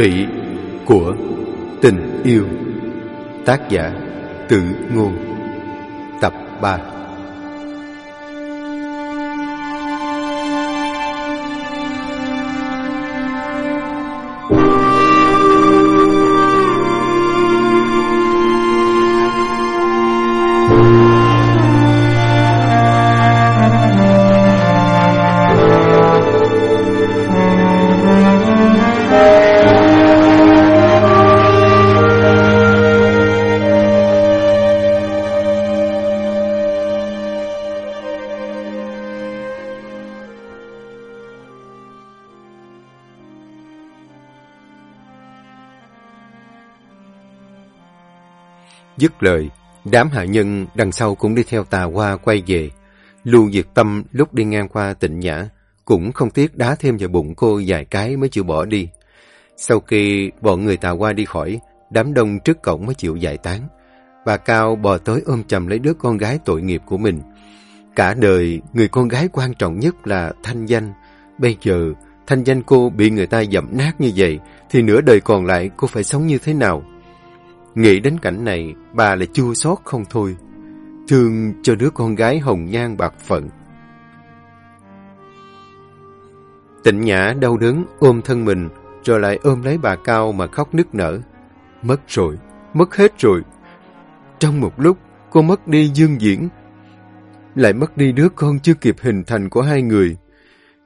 Vị của tình yêu. Tác giả Tự Ngôn. Tập 3 Dứt lời, đám hạ nhân đằng sau cũng đi theo tà hoa quay về. Lưu Diệt Tâm lúc đi ngang qua tịnh nhã, cũng không tiếc đá thêm vào bụng cô vài cái mới chịu bỏ đi. Sau khi bọn người tà hoa đi khỏi, đám đông trước cổng mới chịu giải tán. Bà Cao bò tới ôm chầm lấy đứa con gái tội nghiệp của mình. Cả đời, người con gái quan trọng nhất là thanh danh. Bây giờ, thanh danh cô bị người ta dậm nát như vậy, thì nửa đời còn lại cô phải sống như thế nào? Nghĩ đến cảnh này, bà lại chua xót không thôi. Thương cho đứa con gái hồng nhan bạc phận. Tịnh Nhã đau đớn ôm thân mình, rồi lại ôm lấy bà Cao mà khóc nức nở. Mất rồi, mất hết rồi. Trong một lúc, cô mất đi dương diễn, lại mất đi đứa con chưa kịp hình thành của hai người.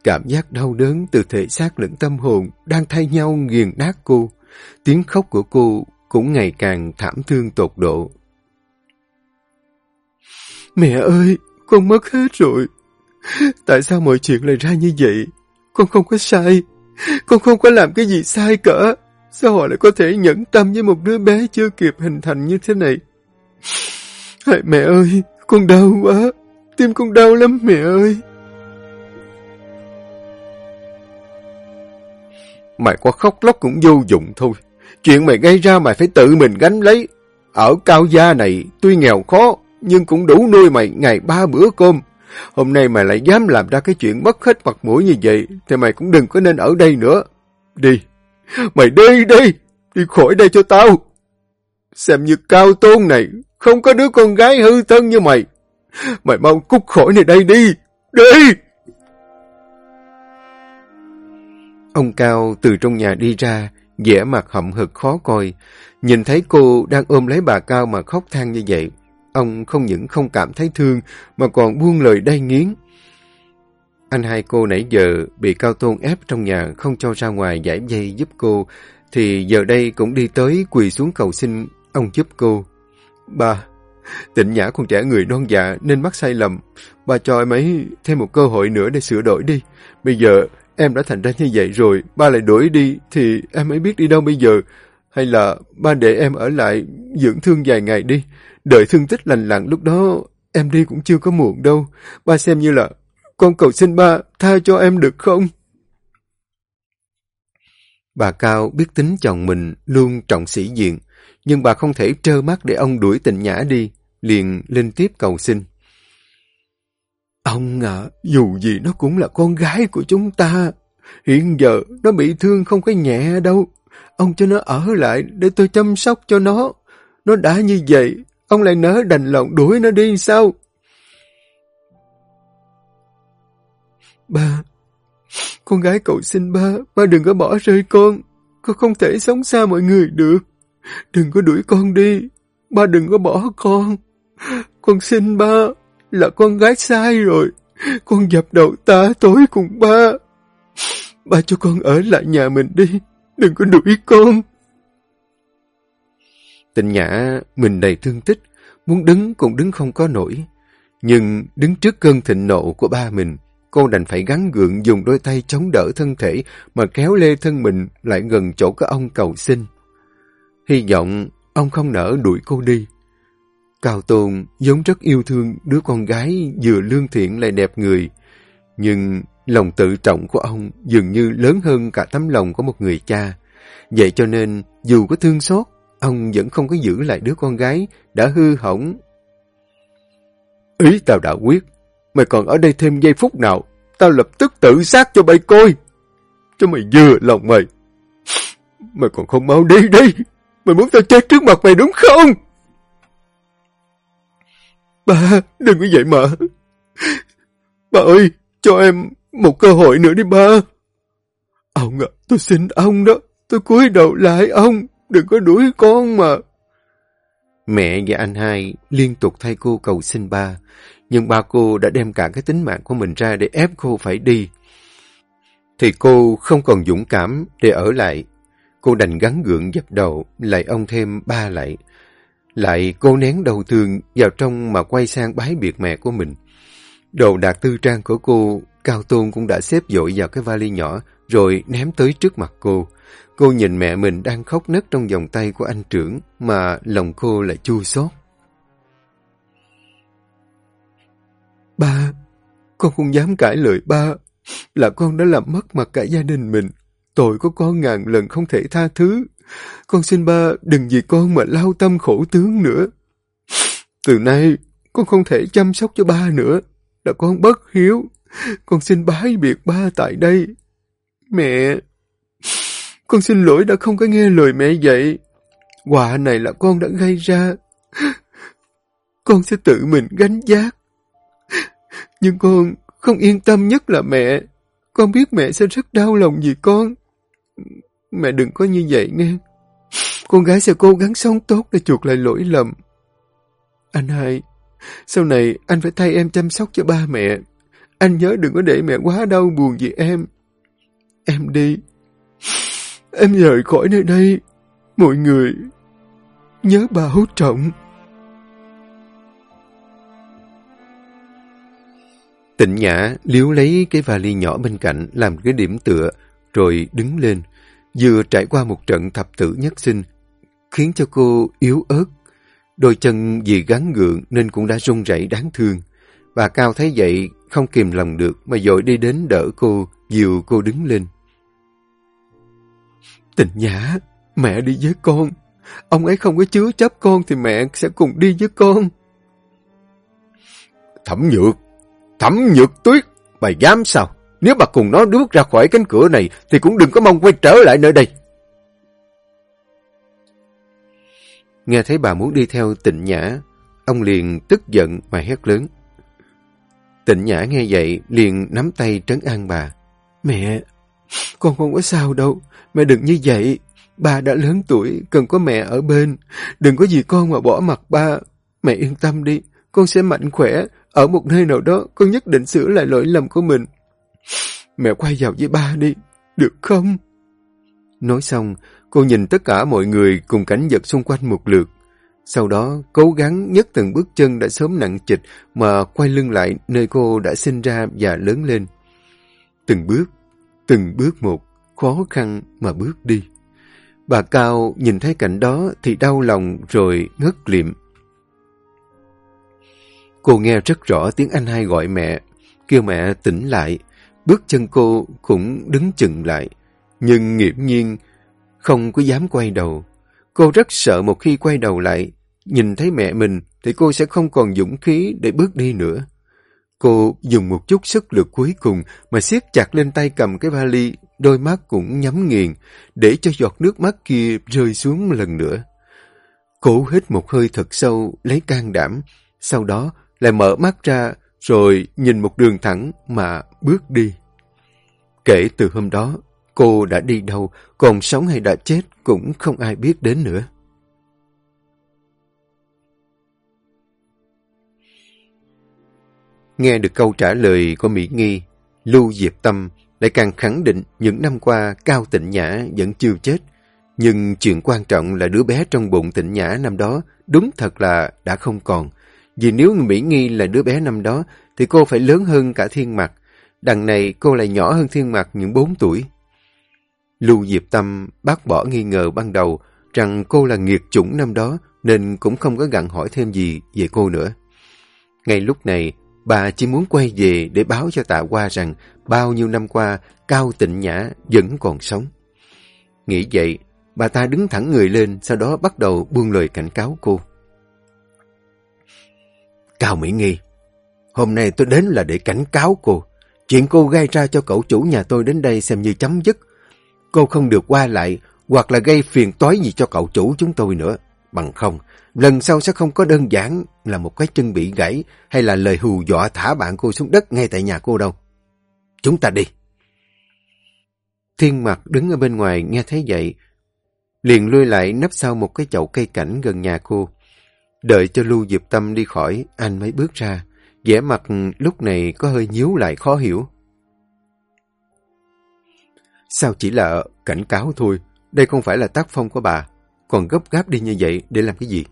Cảm giác đau đớn từ thể xác lẫn tâm hồn đang thay nhau nghiền nát cô. Tiếng khóc của cô cũng ngày càng thảm thương tột độ. Mẹ ơi, con mất hết rồi. Tại sao mọi chuyện lại ra như vậy? Con không có sai. Con không có làm cái gì sai cả. Sao họ lại có thể nhẫn tâm với một đứa bé chưa kịp hình thành như thế này? Hãy mẹ ơi, con đau quá. Tim con đau lắm mẹ ơi. Mày có khóc lóc cũng vô dụng thôi. Chuyện mày gây ra mày phải tự mình gánh lấy. Ở cao gia này tuy nghèo khó, nhưng cũng đủ nuôi mày ngày ba bữa cơm. Hôm nay mày lại dám làm ra cái chuyện mất hết mặt mũi như vậy, thì mày cũng đừng có nên ở đây nữa. Đi, mày đi đi, đi khỏi đây cho tao. Xem như cao tôn này, không có đứa con gái hư thân như mày. Mày mau cút khỏi này đây đi, đi! Ông Cao từ trong nhà đi ra, vẻ mặt hậm hực khó coi. Nhìn thấy cô đang ôm lấy bà Cao mà khóc than như vậy, ông không những không cảm thấy thương mà còn buông lời đay nghiến. Anh hai cô nãy giờ bị Cao Tôn ép trong nhà không cho ra ngoài giải dây giúp cô, thì giờ đây cũng đi tới quỳ xuống cầu xin ông giúp cô. bà tịnh nhã con trẻ người non dạ nên mắc sai lầm. bà cho em ấy thêm một cơ hội nữa để sửa đổi đi. Bây giờ Em đã thành ra như vậy rồi, ba lại đuổi đi, thì em mới biết đi đâu bây giờ. Hay là ba để em ở lại dưỡng thương vài ngày đi. Đợi thương tích lành lặn lúc đó, em đi cũng chưa có muộn đâu. Ba xem như là, con cầu xin ba, tha cho em được không? Bà Cao biết tính chồng mình luôn trọng sĩ diện, nhưng bà không thể trơ mắt để ông đuổi tình nhã đi, liền lên tiếp cầu xin. Ông à, dù gì nó cũng là con gái của chúng ta. Hiện giờ nó bị thương không có nhẹ đâu. Ông cho nó ở lại để tôi chăm sóc cho nó. Nó đã như vậy, ông lại nỡ đành lòng đuổi nó đi sao? Ba, con gái cậu xin ba, ba đừng có bỏ rơi con. Con không thể sống xa mọi người được. Đừng có đuổi con đi. Ba đừng có bỏ con. Con xin ba là con gái sai rồi. Con dập đầu ta tối cùng ba. Ba cho con ở lại nhà mình đi. Đừng có đuổi con. Tình nhã mình đầy thương tích, muốn đứng cũng đứng không có nổi. Nhưng đứng trước cơn thịnh nộ của ba mình, cô đành phải gắn gượng dùng đôi tay chống đỡ thân thể mà kéo lê thân mình lại gần chỗ có ông cầu xin. Hy vọng ông không nỡ đuổi cô đi. Cao Tôn giống rất yêu thương đứa con gái vừa lương thiện lại đẹp người. Nhưng lòng tự trọng của ông dường như lớn hơn cả tấm lòng của một người cha. Vậy cho nên, dù có thương xót, ông vẫn không có giữ lại đứa con gái đã hư hỏng. Ý tao đã quyết, mày còn ở đây thêm giây phút nào, tao lập tức tự sát cho mày coi. Cho mày vừa lòng mày. mày còn không mau đi đi. Mày muốn tao chết trước mặt mày đúng không? Ba, đừng có vậy mà. Ba ơi, cho em một cơ hội nữa đi ba. Ông ạ, tôi xin ông đó. Tôi cúi đầu lại ông. Đừng có đuổi con mà. Mẹ và anh hai liên tục thay cô cầu xin ba. Nhưng ba cô đã đem cả cái tính mạng của mình ra để ép cô phải đi. Thì cô không còn dũng cảm để ở lại. Cô đành gắn gượng dập đầu, lại ông thêm ba lại. Lại cô nén đầu thường vào trong mà quay sang bái biệt mẹ của mình. Đồ đạc tư trang của cô, Cao Tôn cũng đã xếp dội vào cái vali nhỏ, rồi ném tới trước mặt cô. Cô nhìn mẹ mình đang khóc nấc trong vòng tay của anh trưởng, mà lòng cô lại chua xót. Ba, con không dám cãi lời ba, là con đã làm mất mặt cả gia đình mình. Tội của con ngàn lần không thể tha thứ. Con xin ba đừng vì con mà lao tâm khổ tướng nữa. Từ nay, con không thể chăm sóc cho ba nữa. Là con bất hiếu. Con xin bái biệt ba tại đây. Mẹ! Con xin lỗi đã không có nghe lời mẹ dạy. Quả này là con đã gây ra. Con sẽ tự mình gánh giác. Nhưng con không yên tâm nhất là mẹ. Con biết mẹ sẽ rất đau lòng vì con. Mẹ đừng có như vậy nghe. Con gái sẽ cố gắng sống tốt để chuộc lại lỗi lầm. Anh hai, sau này anh phải thay em chăm sóc cho ba mẹ. Anh nhớ đừng có để mẹ quá đau buồn vì em. Em đi. Em rời khỏi nơi đây. Mọi người nhớ bà hút trọng. Tịnh Nhã liếu lấy cái vali nhỏ bên cạnh làm cái điểm tựa, rồi đứng lên. Vừa trải qua một trận thập tử nhất sinh, khiến cho cô yếu ớt. Đôi chân vì gắn gượng nên cũng đã run rẩy đáng thương. Bà Cao thấy vậy, không kìm lòng được mà dội đi đến đỡ cô, dìu cô đứng lên. tình Nhã, mẹ đi với con. Ông ấy không có chứa chấp con thì mẹ sẽ cùng đi với con. Thẩm nhược, thẩm nhược tuyết, bà dám sao? Nếu bà cùng nó bước ra khỏi cánh cửa này thì cũng đừng có mong quay trở lại nơi đây. Nghe thấy bà muốn đi theo tịnh nhã, ông liền tức giận mà hét lớn. Tịnh nhã nghe vậy liền nắm tay trấn an bà. Mẹ, con không có sao đâu, mẹ đừng như vậy. Ba đã lớn tuổi, cần có mẹ ở bên. Đừng có gì con mà bỏ mặt ba. Mẹ yên tâm đi, con sẽ mạnh khỏe. Ở một nơi nào đó, con nhất định sửa lại lỗi lầm của mình. Mẹ quay vào với ba đi, được không? Nói xong, cô nhìn tất cả mọi người cùng cảnh vật xung quanh một lượt. Sau đó, cố gắng nhấc từng bước chân đã sớm nặng trịch mà quay lưng lại nơi cô đã sinh ra và lớn lên. Từng bước, từng bước một, khó khăn mà bước đi. Bà Cao nhìn thấy cảnh đó thì đau lòng rồi ngất liệm. Cô nghe rất rõ tiếng anh hai gọi mẹ, kêu mẹ tỉnh lại. Bước chân cô cũng đứng chừng lại, nhưng nghiễm nhiên không có dám quay đầu. Cô rất sợ một khi quay đầu lại, nhìn thấy mẹ mình thì cô sẽ không còn dũng khí để bước đi nữa. Cô dùng một chút sức lực cuối cùng mà siết chặt lên tay cầm cái vali, đôi mắt cũng nhắm nghiền, để cho giọt nước mắt kia rơi xuống lần nữa. cô hít một hơi thật sâu, lấy can đảm, sau đó lại mở mắt ra, rồi nhìn một đường thẳng mà bước đi. Kể từ hôm đó, cô đã đi đâu, còn sống hay đã chết cũng không ai biết đến nữa. Nghe được câu trả lời của Mỹ Nghi, Lưu Diệp Tâm lại càng khẳng định những năm qua Cao Tịnh Nhã vẫn chưa chết. Nhưng chuyện quan trọng là đứa bé trong bụng Tịnh Nhã năm đó đúng thật là đã không còn. Vì nếu Mỹ Nghi là đứa bé năm đó thì cô phải lớn hơn cả thiên mặt. Đằng này cô lại nhỏ hơn thiên mặt những 4 tuổi. Lưu Diệp Tâm bác bỏ nghi ngờ ban đầu rằng cô là nghiệt chủng năm đó nên cũng không có gặn hỏi thêm gì về cô nữa. Ngay lúc này, bà chỉ muốn quay về để báo cho tạ qua rằng bao nhiêu năm qua Cao Tịnh Nhã vẫn còn sống. Nghĩ vậy, bà ta đứng thẳng người lên, sau đó bắt đầu buông lời cảnh cáo cô. Cao Mỹ Nghi, hôm nay tôi đến là để cảnh cáo cô. Chuyện cô gây ra cho cậu chủ nhà tôi đến đây xem như chấm dứt. Cô không được qua lại hoặc là gây phiền toái gì cho cậu chủ chúng tôi nữa. Bằng không, lần sau sẽ không có đơn giản là một cái chân bị gãy hay là lời hù dọa thả bạn cô xuống đất ngay tại nhà cô đâu. Chúng ta đi. Thiên mặt đứng ở bên ngoài nghe thấy vậy, liền lui lại nấp sau một cái chậu cây cảnh gần nhà cô. Đợi cho Lưu Diệp Tâm đi khỏi, anh mới bước ra. vẻ mặt lúc này có hơi nhíu lại khó hiểu. Sao chỉ là cảnh cáo thôi, đây không phải là tác phong của bà, còn gấp gáp đi như vậy để làm cái gì?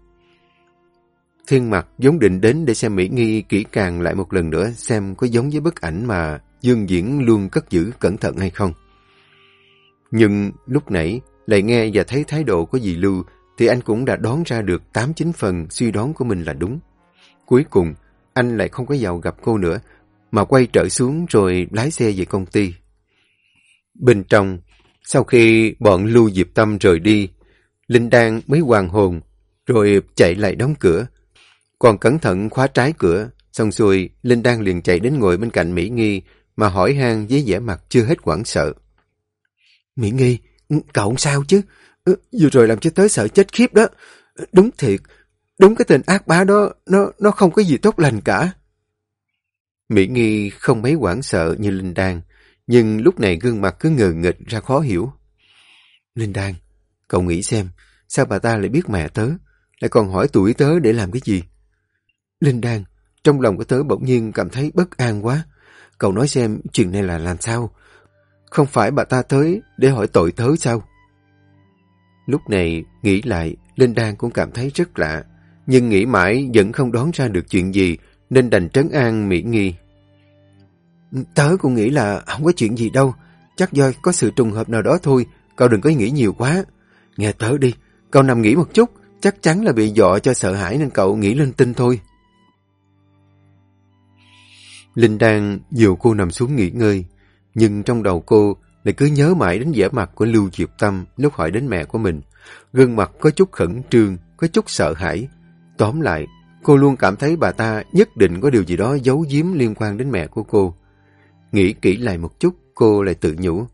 Thiên mặt giống định đến để xem Mỹ Nghi kỹ càng lại một lần nữa xem có giống với bức ảnh mà Dương Diễn luôn cất giữ cẩn thận hay không. Nhưng lúc nãy lại nghe và thấy thái độ của dì Lưu thì anh cũng đã đoán ra được 8-9 phần suy đoán của mình là đúng. Cuối cùng, anh lại không có vào gặp cô nữa, mà quay trở xuống rồi lái xe về công ty. Bên trong, sau khi bọn Lưu Diệp Tâm rời đi, Linh Đan mới hoàng hồn, rồi chạy lại đóng cửa. Còn cẩn thận khóa trái cửa, xong xuôi, Linh Đan liền chạy đến ngồi bên cạnh Mỹ Nghi, mà hỏi han với vẻ mặt chưa hết quảng sợ. Mỹ Nghi, cậu sao chứ? Vừa rồi làm cho tới sợ chết khiếp đó. Đúng thiệt, đúng cái tên ác bá đó, nó nó không có gì tốt lành cả. Mỹ Nghi không mấy quảng sợ như Linh Đan, nhưng lúc này gương mặt cứ ngờ nghịch ra khó hiểu. Linh Đan, cậu nghĩ xem, sao bà ta lại biết mẹ tớ, lại còn hỏi tuổi tớ để làm cái gì? Linh Đan, trong lòng của tớ bỗng nhiên cảm thấy bất an quá. Cậu nói xem chuyện này là làm sao? Không phải bà ta tới để hỏi tội tớ sao? Lúc này, nghĩ lại, Linh Đan cũng cảm thấy rất lạ. Nhưng nghĩ mãi vẫn không đoán ra được chuyện gì, nên đành trấn an Mỹ Nghi. Tớ cũng nghĩ là không có chuyện gì đâu. Chắc do có sự trùng hợp nào đó thôi. Cậu đừng có nghĩ nhiều quá. Nghe tớ đi, cậu nằm nghỉ một chút. Chắc chắn là bị dọa cho sợ hãi nên cậu nghĩ lên tin thôi. Linh Đan dìu cô nằm xuống nghỉ ngơi. Nhưng trong đầu cô lại cứ nhớ mãi đến vẻ mặt của Lưu Diệp Tâm lúc hỏi đến mẹ của mình. Gương mặt có chút khẩn trương, có chút sợ hãi. Tóm lại, cô luôn cảm thấy bà ta nhất định có điều gì đó giấu giếm liên quan đến mẹ của cô. Nghĩ kỹ lại một chút, cô lại tự nhủ.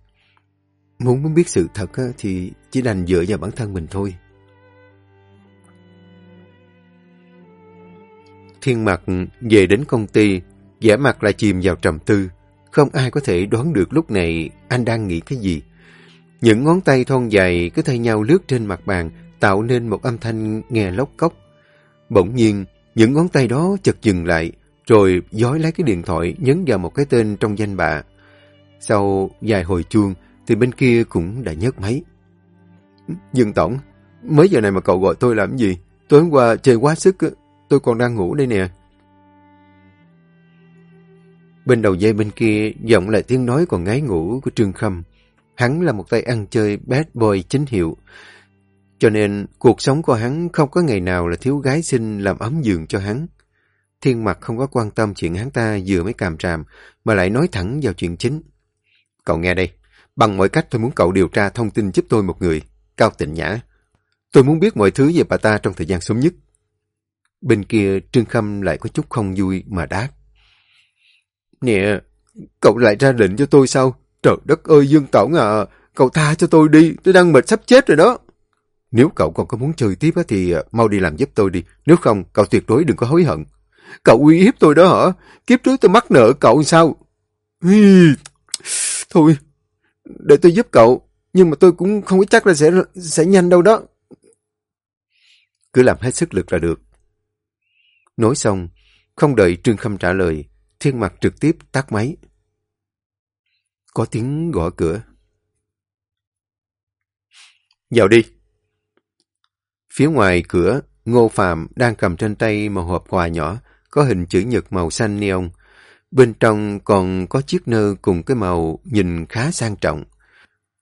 Muốn muốn biết sự thật thì chỉ đành dựa vào bản thân mình thôi. Thiên mặt về đến công ty, vẻ mặt lại chìm vào trầm tư. Không ai có thể đoán được lúc này anh đang nghĩ cái gì. Những ngón tay thon dài cứ thay nhau lướt trên mặt bàn, tạo nên một âm thanh nghe lóc cốc. Bỗng nhiên, những ngón tay đó chợt dừng lại, rồi dói lấy cái điện thoại nhấn vào một cái tên trong danh bạ. Sau vài hồi chuông, thì bên kia cũng đã nhấc máy. Dương Tổng, mấy giờ này mà cậu gọi tôi làm gì? Tối hôm qua chơi quá sức, tôi còn đang ngủ đây nè. Bên đầu dây bên kia vọng lại tiếng nói còn ngái ngủ của Trương Khâm. Hắn là một tay ăn chơi bad boy chính hiệu. Cho nên cuộc sống của hắn không có ngày nào là thiếu gái xinh làm ấm giường cho hắn. Thiên mặt không có quan tâm chuyện hắn ta vừa mới càm tràm, mà lại nói thẳng vào chuyện chính. Cậu nghe đây, bằng mọi cách tôi muốn cậu điều tra thông tin giúp tôi một người, Cao Tịnh Nhã. Tôi muốn biết mọi thứ về bà ta trong thời gian sớm nhất. Bên kia Trương Khâm lại có chút không vui mà đáp. Nè, cậu lại ra lệnh cho tôi sao? Trời đất ơi Dương Tổng à, cậu tha cho tôi đi, tôi đang mệt sắp chết rồi đó. Nếu cậu còn có muốn chơi tiếp thì à, mau đi làm giúp tôi đi, nếu không cậu tuyệt đối đừng có hối hận. Cậu uy hiếp tôi đó hả? Kiếp trước tôi mắc nợ cậu sao? Thôi, để tôi giúp cậu, nhưng mà tôi cũng không có chắc là sẽ sẽ nhanh đâu đó. Cứ làm hết sức lực là được. Nói xong, không đợi Trương Khâm trả lời, Thiên Mặt trực tiếp tắt máy. Có tiếng gõ cửa. Vào đi. Phía ngoài cửa, Ngô Phạm đang cầm trên tay một hộp quà nhỏ, có hình chữ nhật màu xanh neon. Bên trong còn có chiếc nơ cùng cái màu nhìn khá sang trọng.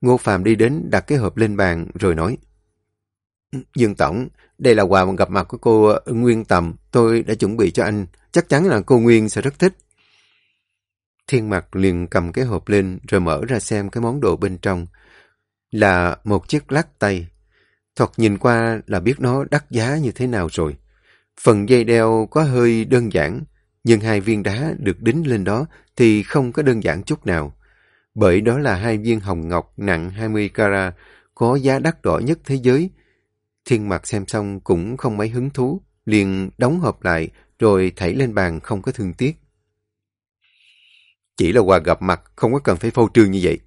Ngô Phạm đi đến đặt cái hộp lên bàn rồi nói. Dương Tổng, đây là quà gặp mặt của cô Nguyên Tầm. Tôi đã chuẩn bị cho anh. Chắc chắn là cô Nguyên sẽ rất thích. Thiên mặt liền cầm cái hộp lên rồi mở ra xem cái món đồ bên trong. Là một chiếc lắc tay. Thoạt nhìn qua là biết nó đắt giá như thế nào rồi. Phần dây đeo có hơi đơn giản, nhưng hai viên đá được đính lên đó thì không có đơn giản chút nào. Bởi đó là hai viên hồng ngọc nặng 20 carat, có giá đắt đỏ nhất thế giới. Thiên mặt xem xong cũng không mấy hứng thú, liền đóng hộp lại rồi thảy lên bàn không có thương tiếc. Chỉ là quà gặp mặt, không có cần phải phô trương như vậy.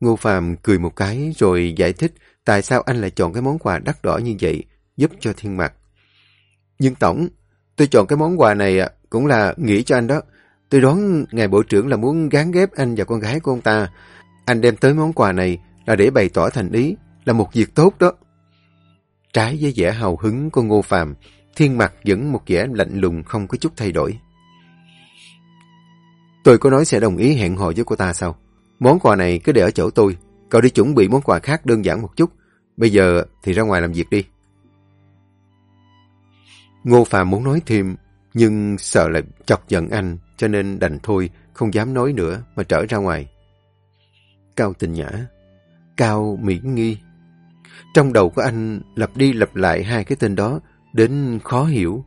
Ngô Phạm cười một cái rồi giải thích tại sao anh lại chọn cái món quà đắt đỏ như vậy, giúp cho thiên mặt. Nhưng Tổng, tôi chọn cái món quà này à, cũng là nghĩ cho anh đó. Tôi đoán ngài bộ trưởng là muốn gán ghép anh và con gái của ông ta. Anh đem tới món quà này là để bày tỏ thành ý, là một việc tốt đó. Trái với vẻ hào hứng của Ngô Phạm, thiên mặt vẫn một vẻ lạnh lùng không có chút thay đổi. Tôi có nói sẽ đồng ý hẹn hò với cô ta sao? Món quà này cứ để ở chỗ tôi. Cậu đi chuẩn bị món quà khác đơn giản một chút. Bây giờ thì ra ngoài làm việc đi. Ngô Phạm muốn nói thêm, nhưng sợ lại chọc giận anh, cho nên đành thôi, không dám nói nữa mà trở ra ngoài. Cao tình nhã, Cao Mỹ Nghi. Trong đầu của anh lặp đi lặp lại hai cái tên đó, đến khó hiểu.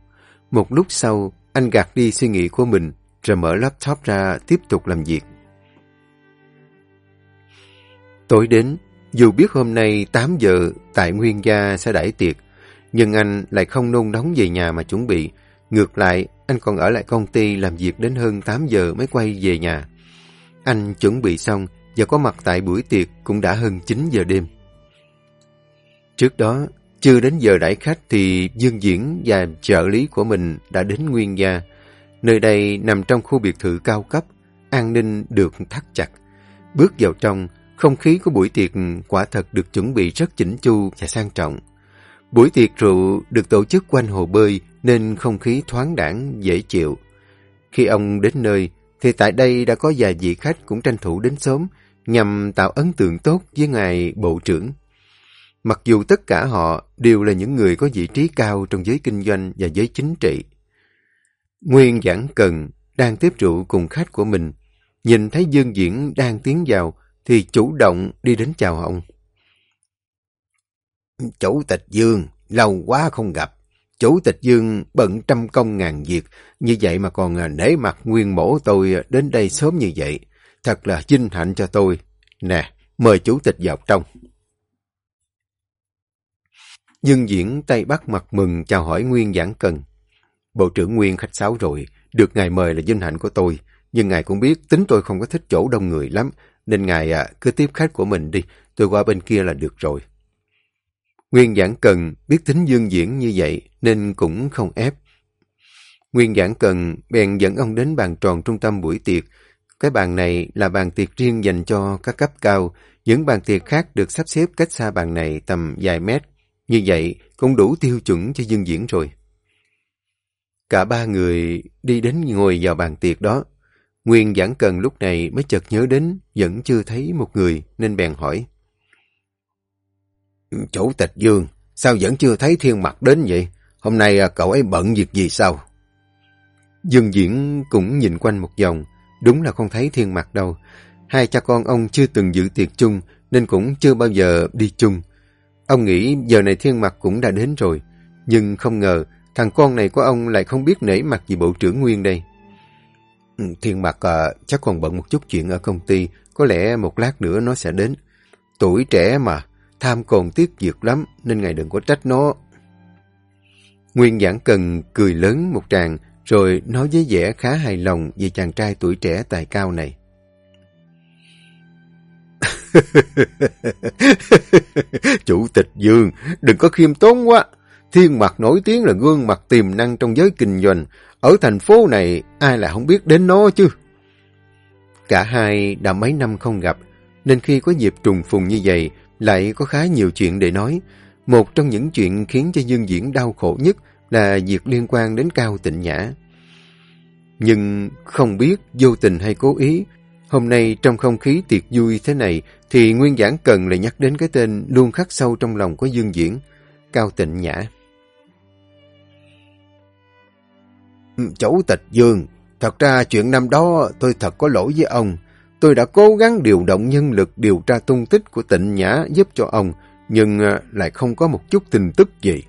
Một lúc sau, anh gạt đi suy nghĩ của mình, rồi mở laptop ra tiếp tục làm việc. Tối đến, dù biết hôm nay 8 giờ tại Nguyên Gia sẽ đãi tiệc, nhưng anh lại không nôn nóng về nhà mà chuẩn bị. Ngược lại, anh còn ở lại công ty làm việc đến hơn 8 giờ mới quay về nhà. Anh chuẩn bị xong và có mặt tại buổi tiệc cũng đã hơn 9 giờ đêm. Trước đó, chưa đến giờ đãi khách thì Dương Diễn và trợ lý của mình đã đến Nguyên Gia. Nơi đây nằm trong khu biệt thự cao cấp, an ninh được thắt chặt. Bước vào trong, không khí của buổi tiệc quả thật được chuẩn bị rất chỉnh chu và sang trọng. Buổi tiệc rượu được tổ chức quanh hồ bơi nên không khí thoáng đẳng, dễ chịu. Khi ông đến nơi, thì tại đây đã có vài vị khách cũng tranh thủ đến sớm nhằm tạo ấn tượng tốt với ngài bộ trưởng. Mặc dù tất cả họ đều là những người có vị trí cao trong giới kinh doanh và giới chính trị. Nguyên Giảng Cần đang tiếp rượu cùng khách của mình, nhìn thấy Dương Diễn đang tiến vào thì chủ động đi đến chào ông. Chủ tịch Dương, lâu quá không gặp. Chủ tịch Dương bận trăm công ngàn việc, như vậy mà còn à, nể mặt nguyên mổ tôi à, đến đây sớm như vậy. Thật là vinh hạnh cho tôi. Nè, mời chủ tịch vào trong. Dương Diễn tay bắt mặt mừng chào hỏi Nguyên Giảng Cần. Bộ trưởng Nguyên khách sáo rồi, được ngài mời là vinh hạnh của tôi. Nhưng ngài cũng biết tính tôi không có thích chỗ đông người lắm, nên ngài à, cứ tiếp khách của mình đi, tôi qua bên kia là được rồi. Nguyên Giảng Cần biết tính dương diễn như vậy nên cũng không ép. Nguyên Giảng Cần bèn dẫn ông đến bàn tròn trung tâm buổi tiệc. Cái bàn này là bàn tiệc riêng dành cho các cấp cao. Những bàn tiệc khác được sắp xếp cách xa bàn này tầm vài mét. Như vậy cũng đủ tiêu chuẩn cho dương diễn rồi. Cả ba người đi đến ngồi vào bàn tiệc đó. Nguyên Giảng Cần lúc này mới chợt nhớ đến vẫn chưa thấy một người nên bèn hỏi. Chủ tịch Dương, sao vẫn chưa thấy thiên mặt đến vậy? Hôm nay à, cậu ấy bận việc gì sao? Dương Diễn cũng nhìn quanh một vòng, đúng là không thấy thiên mặt đâu. Hai cha con ông chưa từng dự tiệc chung nên cũng chưa bao giờ đi chung. Ông nghĩ giờ này thiên mặt cũng đã đến rồi, nhưng không ngờ thằng con này của ông lại không biết nể mặt gì bộ trưởng Nguyên đây. Ừ, Thiên mặt à, chắc còn bận một chút chuyện ở công ty, có lẽ một lát nữa nó sẽ đến. Tuổi trẻ mà, tham còn tiếc việc lắm, nên ngài đừng có trách nó. Nguyên giảng cần cười lớn một tràng, rồi nói với vẻ khá hài lòng về chàng trai tuổi trẻ tài cao này. Chủ tịch Dương, đừng có khiêm tốn quá. Thiên mặt nổi tiếng là gương mặt tiềm năng trong giới kinh doanh. Ở thành phố này, ai lại không biết đến nó chứ? Cả hai đã mấy năm không gặp, nên khi có dịp trùng phùng như vậy, lại có khá nhiều chuyện để nói. Một trong những chuyện khiến cho Dương Diễn đau khổ nhất là việc liên quan đến Cao Tịnh Nhã. Nhưng không biết vô tình hay cố ý, hôm nay trong không khí tiệc vui thế này thì Nguyên Giảng cần lại nhắc đến cái tên luôn khắc sâu trong lòng của Dương Diễn, Cao Tịnh Nhã. Chủ tịch Dương, thật ra chuyện năm đó tôi thật có lỗi với ông. Tôi đã cố gắng điều động nhân lực điều tra tung tích của tịnh nhã giúp cho ông, nhưng à, lại không có một chút tin tức gì.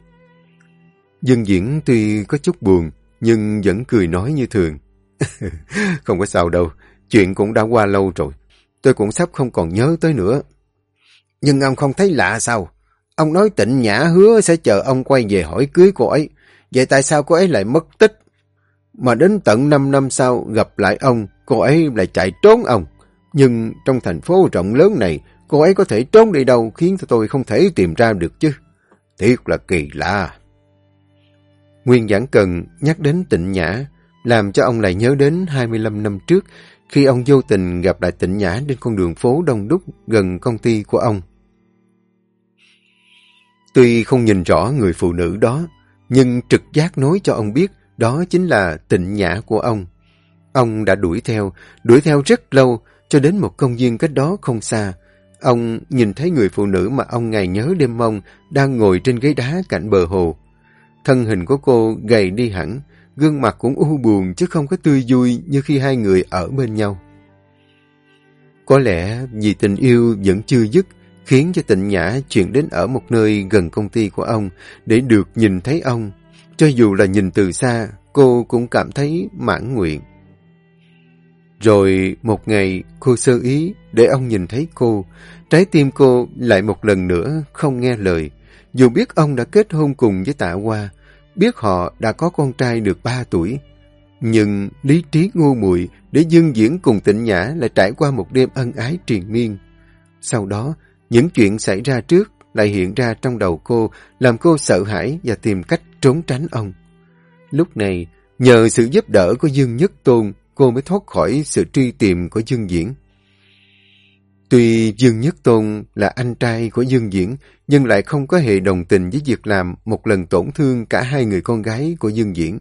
dân Diễn tuy có chút buồn, nhưng vẫn cười nói như thường. không có sao đâu, chuyện cũng đã qua lâu rồi. Tôi cũng sắp không còn nhớ tới nữa. Nhưng ông không thấy lạ sao? Ông nói tịnh nhã hứa sẽ chờ ông quay về hỏi cưới cô ấy. Vậy tại sao cô ấy lại mất tích? Mà đến tận 5 năm sau gặp lại ông, cô ấy lại chạy trốn ông. Nhưng trong thành phố rộng lớn này, cô ấy có thể trốn đi đâu khiến tôi không thể tìm ra được chứ. Thiệt là kỳ lạ. Nguyên Giảng Cần nhắc đến tịnh nhã, làm cho ông lại nhớ đến 25 năm trước khi ông vô tình gặp lại tịnh nhã trên con đường phố đông đúc gần công ty của ông. Tuy không nhìn rõ người phụ nữ đó, nhưng trực giác nói cho ông biết đó chính là tịnh nhã của ông. Ông đã đuổi theo, đuổi theo rất lâu, cho đến một công viên cách đó không xa. Ông nhìn thấy người phụ nữ mà ông ngày nhớ đêm mong đang ngồi trên ghế đá cạnh bờ hồ. Thân hình của cô gầy đi hẳn, gương mặt cũng u buồn chứ không có tươi vui như khi hai người ở bên nhau. Có lẽ vì tình yêu vẫn chưa dứt, khiến cho tịnh nhã chuyển đến ở một nơi gần công ty của ông để được nhìn thấy ông. Cho dù là nhìn từ xa, cô cũng cảm thấy mãn nguyện. Rồi một ngày cô sơ ý để ông nhìn thấy cô, trái tim cô lại một lần nữa không nghe lời. Dù biết ông đã kết hôn cùng với tạ Hoa, biết họ đã có con trai được 3 tuổi. Nhưng lý trí ngu muội để dương diễn cùng tịnh nhã lại trải qua một đêm ân ái triền miên. Sau đó, những chuyện xảy ra trước lại hiện ra trong đầu cô, làm cô sợ hãi và tìm cách trốn tránh ông. Lúc này, nhờ sự giúp đỡ của Dương Nhất Tôn, cô mới thoát khỏi sự truy tìm của Dương Diễn. Tuy Dương Nhất Tôn là anh trai của Dương Diễn, nhưng lại không có hề đồng tình với việc làm một lần tổn thương cả hai người con gái của Dương Diễn.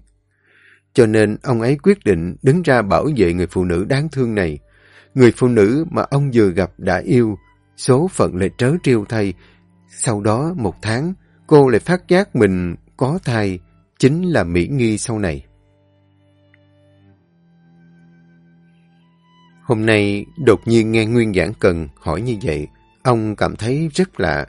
Cho nên ông ấy quyết định đứng ra bảo vệ người phụ nữ đáng thương này. Người phụ nữ mà ông vừa gặp đã yêu, số phận lại trớ trêu thay. Sau đó một tháng, cô lại phát giác mình có thai, chính là Mỹ Nghi sau này. Hôm nay đột nhiên nghe Nguyên Giảng Cần hỏi như vậy, ông cảm thấy rất lạ.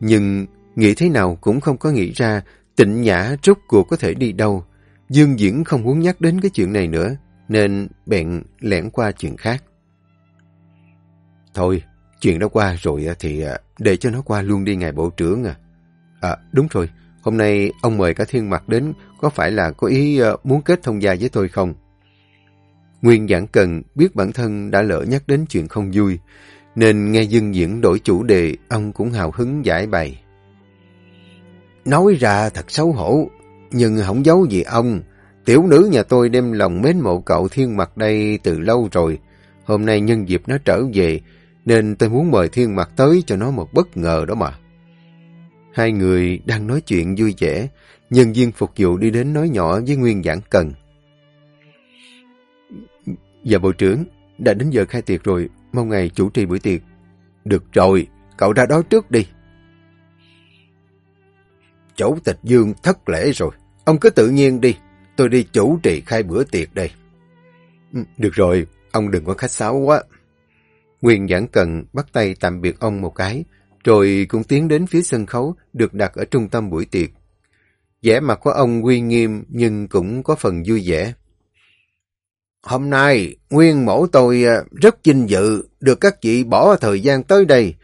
Nhưng nghĩ thế nào cũng không có nghĩ ra tịnh nhã rốt cuộc có thể đi đâu. Dương Diễn không muốn nhắc đến cái chuyện này nữa, nên bèn lẻn qua chuyện khác. Thôi, chuyện đó qua rồi thì à, để cho nó qua luôn đi ngài bộ trưởng à. À, đúng rồi, hôm nay ông mời cả thiên mặt đến, có phải là có ý ờ, muốn kết thông gia với tôi không? Nguyên giảng cần biết bản thân đã lỡ nhắc đến chuyện không vui, nên nghe dân Diễn đổi chủ đề, ông cũng hào hứng giải bày. Nói ra thật xấu hổ, nhưng không giấu gì ông. Tiểu nữ nhà tôi đem lòng mến mộ cậu thiên mặt đây từ lâu rồi. Hôm nay nhân dịp nó trở về, nên tôi muốn mời thiên mặc tới cho nó một bất ngờ đó mà. Hai người đang nói chuyện vui vẻ, nhân viên phục vụ đi đến nói nhỏ với Nguyên Giảng Cần. Dạ bộ trưởng, đã đến giờ khai tiệc rồi, mong ngày chủ trì buổi tiệc. Được rồi, cậu ra đó trước đi. Chủ tịch Dương thất lễ rồi, ông cứ tự nhiên đi, tôi đi chủ trì khai bữa tiệc đây. Ừ, được rồi, ông đừng có khách sáo quá. Nguyên giảng cần bắt tay tạm biệt ông một cái, rồi cũng tiến đến phía sân khấu được đặt ở trung tâm buổi tiệc. vẻ mặt của ông uy nghiêm nhưng cũng có phần vui vẻ. Hôm nay, nguyên mẫu tôi à, rất vinh dự được các vị bỏ thời gian tới đây.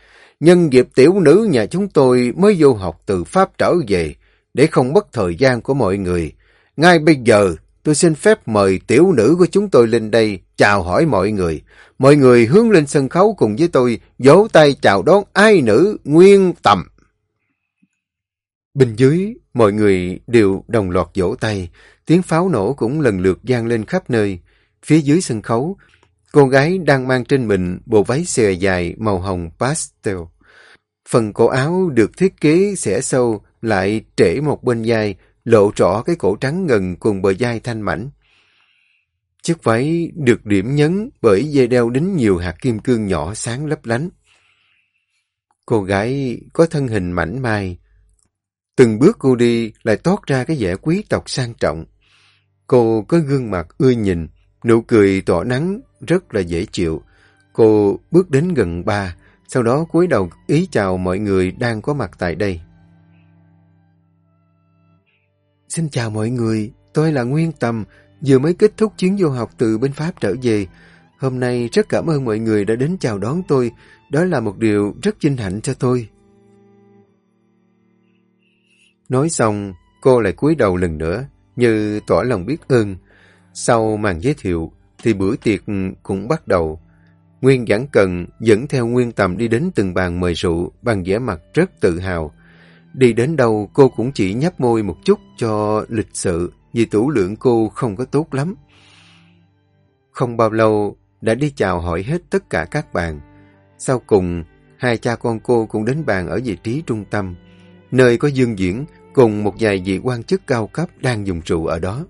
Nhân dịp tiểu nữ nhà chúng tôi mới vô học từ Pháp trở về, để không mất thời gian của mọi người. Ngay bây giờ, tôi xin phép mời tiểu nữ của chúng tôi lên đây chào hỏi mọi người. Mọi người hướng lên sân khấu cùng với tôi, vỗ tay chào đón ai nữ nguyên tầm. Bên dưới, mọi người đều đồng loạt vỗ tay, tiếng pháo nổ cũng lần lượt gian lên khắp nơi. Phía dưới sân khấu, cô gái đang mang trên mình bộ váy xòe dài màu hồng pastel. Phần cổ áo được thiết kế xẻ sâu lại trễ một bên vai, lộ rõ cái cổ trắng ngần cùng bờ vai thanh mảnh. Chiếc váy được điểm nhấn bởi dây đeo đính nhiều hạt kim cương nhỏ sáng lấp lánh. Cô gái có thân hình mảnh mai. Từng bước cô đi lại toát ra cái vẻ quý tộc sang trọng. Cô có gương mặt ưa nhìn, Nụ cười tỏ nắng rất là dễ chịu. Cô bước đến gần ba, sau đó cúi đầu ý chào mọi người đang có mặt tại đây. Xin chào mọi người, tôi là Nguyên Tầm, vừa mới kết thúc chuyến du học từ bên Pháp trở về. Hôm nay rất cảm ơn mọi người đã đến chào đón tôi. Đó là một điều rất vinh hạnh cho tôi. Nói xong, cô lại cúi đầu lần nữa, như tỏ lòng biết ơn. Sau màn giới thiệu, thì bữa tiệc cũng bắt đầu. Nguyên Giảng Cần dẫn theo Nguyên Tầm đi đến từng bàn mời rượu bằng vẻ mặt rất tự hào. Đi đến đâu cô cũng chỉ nhấp môi một chút cho lịch sự vì tủ lượng cô không có tốt lắm. Không bao lâu đã đi chào hỏi hết tất cả các bạn, Sau cùng, hai cha con cô cũng đến bàn ở vị trí trung tâm, nơi có dương diễn cùng một vài vị quan chức cao cấp đang dùng rượu ở đó.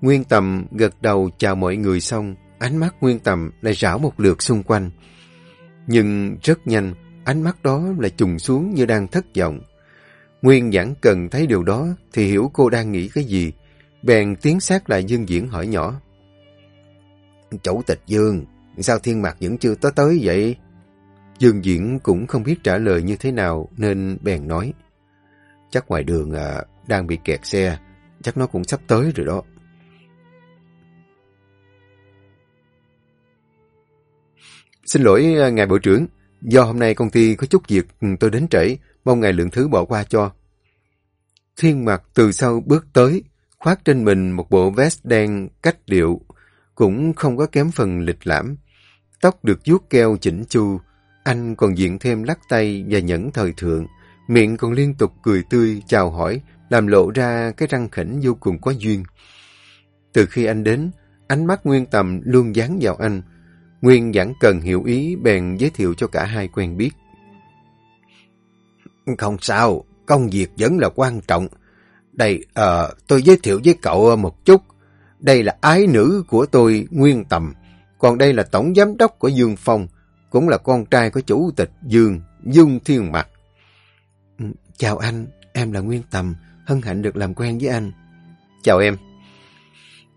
Nguyên Tầm gật đầu chào mọi người xong, ánh mắt Nguyên Tầm lại rảo một lượt xung quanh. Nhưng rất nhanh, ánh mắt đó lại trùng xuống như đang thất vọng. Nguyên giảng cần thấy điều đó thì hiểu cô đang nghĩ cái gì. Bèn tiến sát lại Dương Diễn hỏi nhỏ. Chủ tịch Dương, sao thiên mạc vẫn chưa tới tới vậy? Dương Diễn cũng không biết trả lời như thế nào nên bèn nói. Chắc ngoài đường à, đang bị kẹt xe, chắc nó cũng sắp tới rồi đó. Xin lỗi à, ngài bộ trưởng, do hôm nay công ty có chút việc ừ, tôi đến trễ, mong ngài lượng thứ bỏ qua cho. Thiên mặt từ sau bước tới, khoác trên mình một bộ vest đen cách điệu, cũng không có kém phần lịch lãm. Tóc được vuốt keo chỉnh chu, anh còn diện thêm lắc tay và nhẫn thời thượng, miệng còn liên tục cười tươi, chào hỏi, làm lộ ra cái răng khỉnh vô cùng có duyên. Từ khi anh đến, ánh mắt Nguyên Tầm luôn dán vào anh, Nguyên giảng cần hiểu ý bèn giới thiệu cho cả hai quen biết. Không sao, công việc vẫn là quan trọng. Đây, uh, tôi giới thiệu với cậu ờ, một chút. Đây là ái nữ của tôi, Nguyên Tầm. Còn đây là tổng giám đốc của Dương Phong, cũng là con trai của chủ tịch Dương, Dương Thiên Mặt. Ừ, chào anh, em là Nguyên Tầm, hân hạnh được làm quen với anh. Chào em.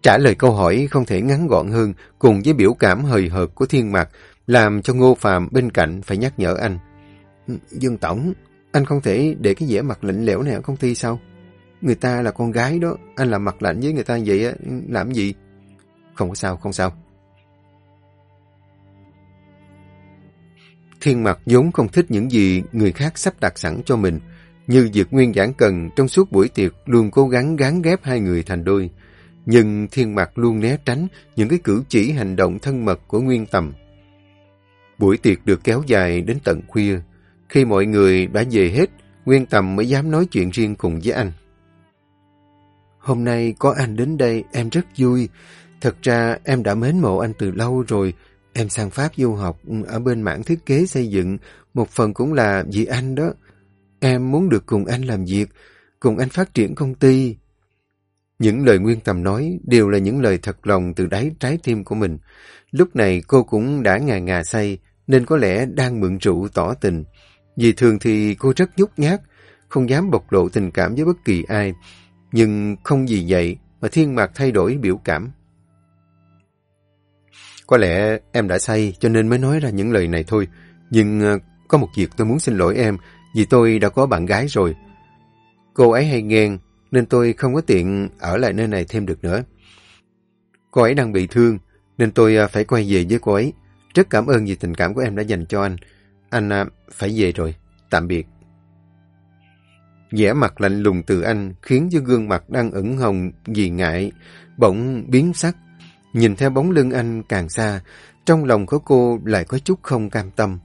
Trả lời câu hỏi không thể ngắn gọn hơn cùng với biểu cảm hời hợt của thiên Mặt, làm cho Ngô Phạm bên cạnh phải nhắc nhở anh. Ừ, Dương Tổng, anh không thể để cái vẻ mặt lạnh lẽo này ở công ty sao? Người ta là con gái đó, anh làm mặt lạnh với người ta vậy làm gì? Không có sao, không sao. Thiên mặt vốn không thích những gì người khác sắp đặt sẵn cho mình, như việc nguyên giảng cần trong suốt buổi tiệc luôn cố gắng gắn ghép hai người thành đôi. Nhưng thiên mặt luôn né tránh những cái cử chỉ hành động thân mật của Nguyên Tầm. Buổi tiệc được kéo dài đến tận khuya. Khi mọi người đã về hết, Nguyên Tầm mới dám nói chuyện riêng cùng với anh. Hôm nay có anh đến đây, em rất vui. Thật ra em đã mến mộ anh từ lâu rồi. Em sang Pháp du học ừ, ở bên mảng thiết kế xây dựng, một phần cũng là vì anh đó. Em muốn được cùng anh làm việc, cùng anh phát triển công ty. Những lời Nguyên Tầm nói đều là những lời thật lòng từ đáy trái tim của mình. Lúc này cô cũng đã ngà ngà say, nên có lẽ đang mượn rượu tỏ tình. Vì thường thì cô rất nhút nhát, không dám bộc lộ tình cảm với bất kỳ ai. Nhưng không vì vậy mà thiên mạc thay đổi biểu cảm. Có lẽ em đã say cho nên mới nói ra những lời này thôi. Nhưng ờ, có một việc tôi muốn xin lỗi em vì tôi đã có bạn gái rồi. Cô ấy hay ghen nên tôi không có tiện ở lại nơi này thêm được nữa. Cô ấy đang bị thương, nên tôi ờ, phải quay về với cô ấy. Rất cảm ơn vì tình cảm của em đã dành cho anh. Anh à, phải về rồi. Tạm biệt. vẻ mặt lạnh lùng từ anh khiến cho gương mặt đang ửng hồng vì ngại, bỗng biến sắc. Nhìn theo bóng lưng anh càng xa, trong lòng của cô lại có chút không cam tâm.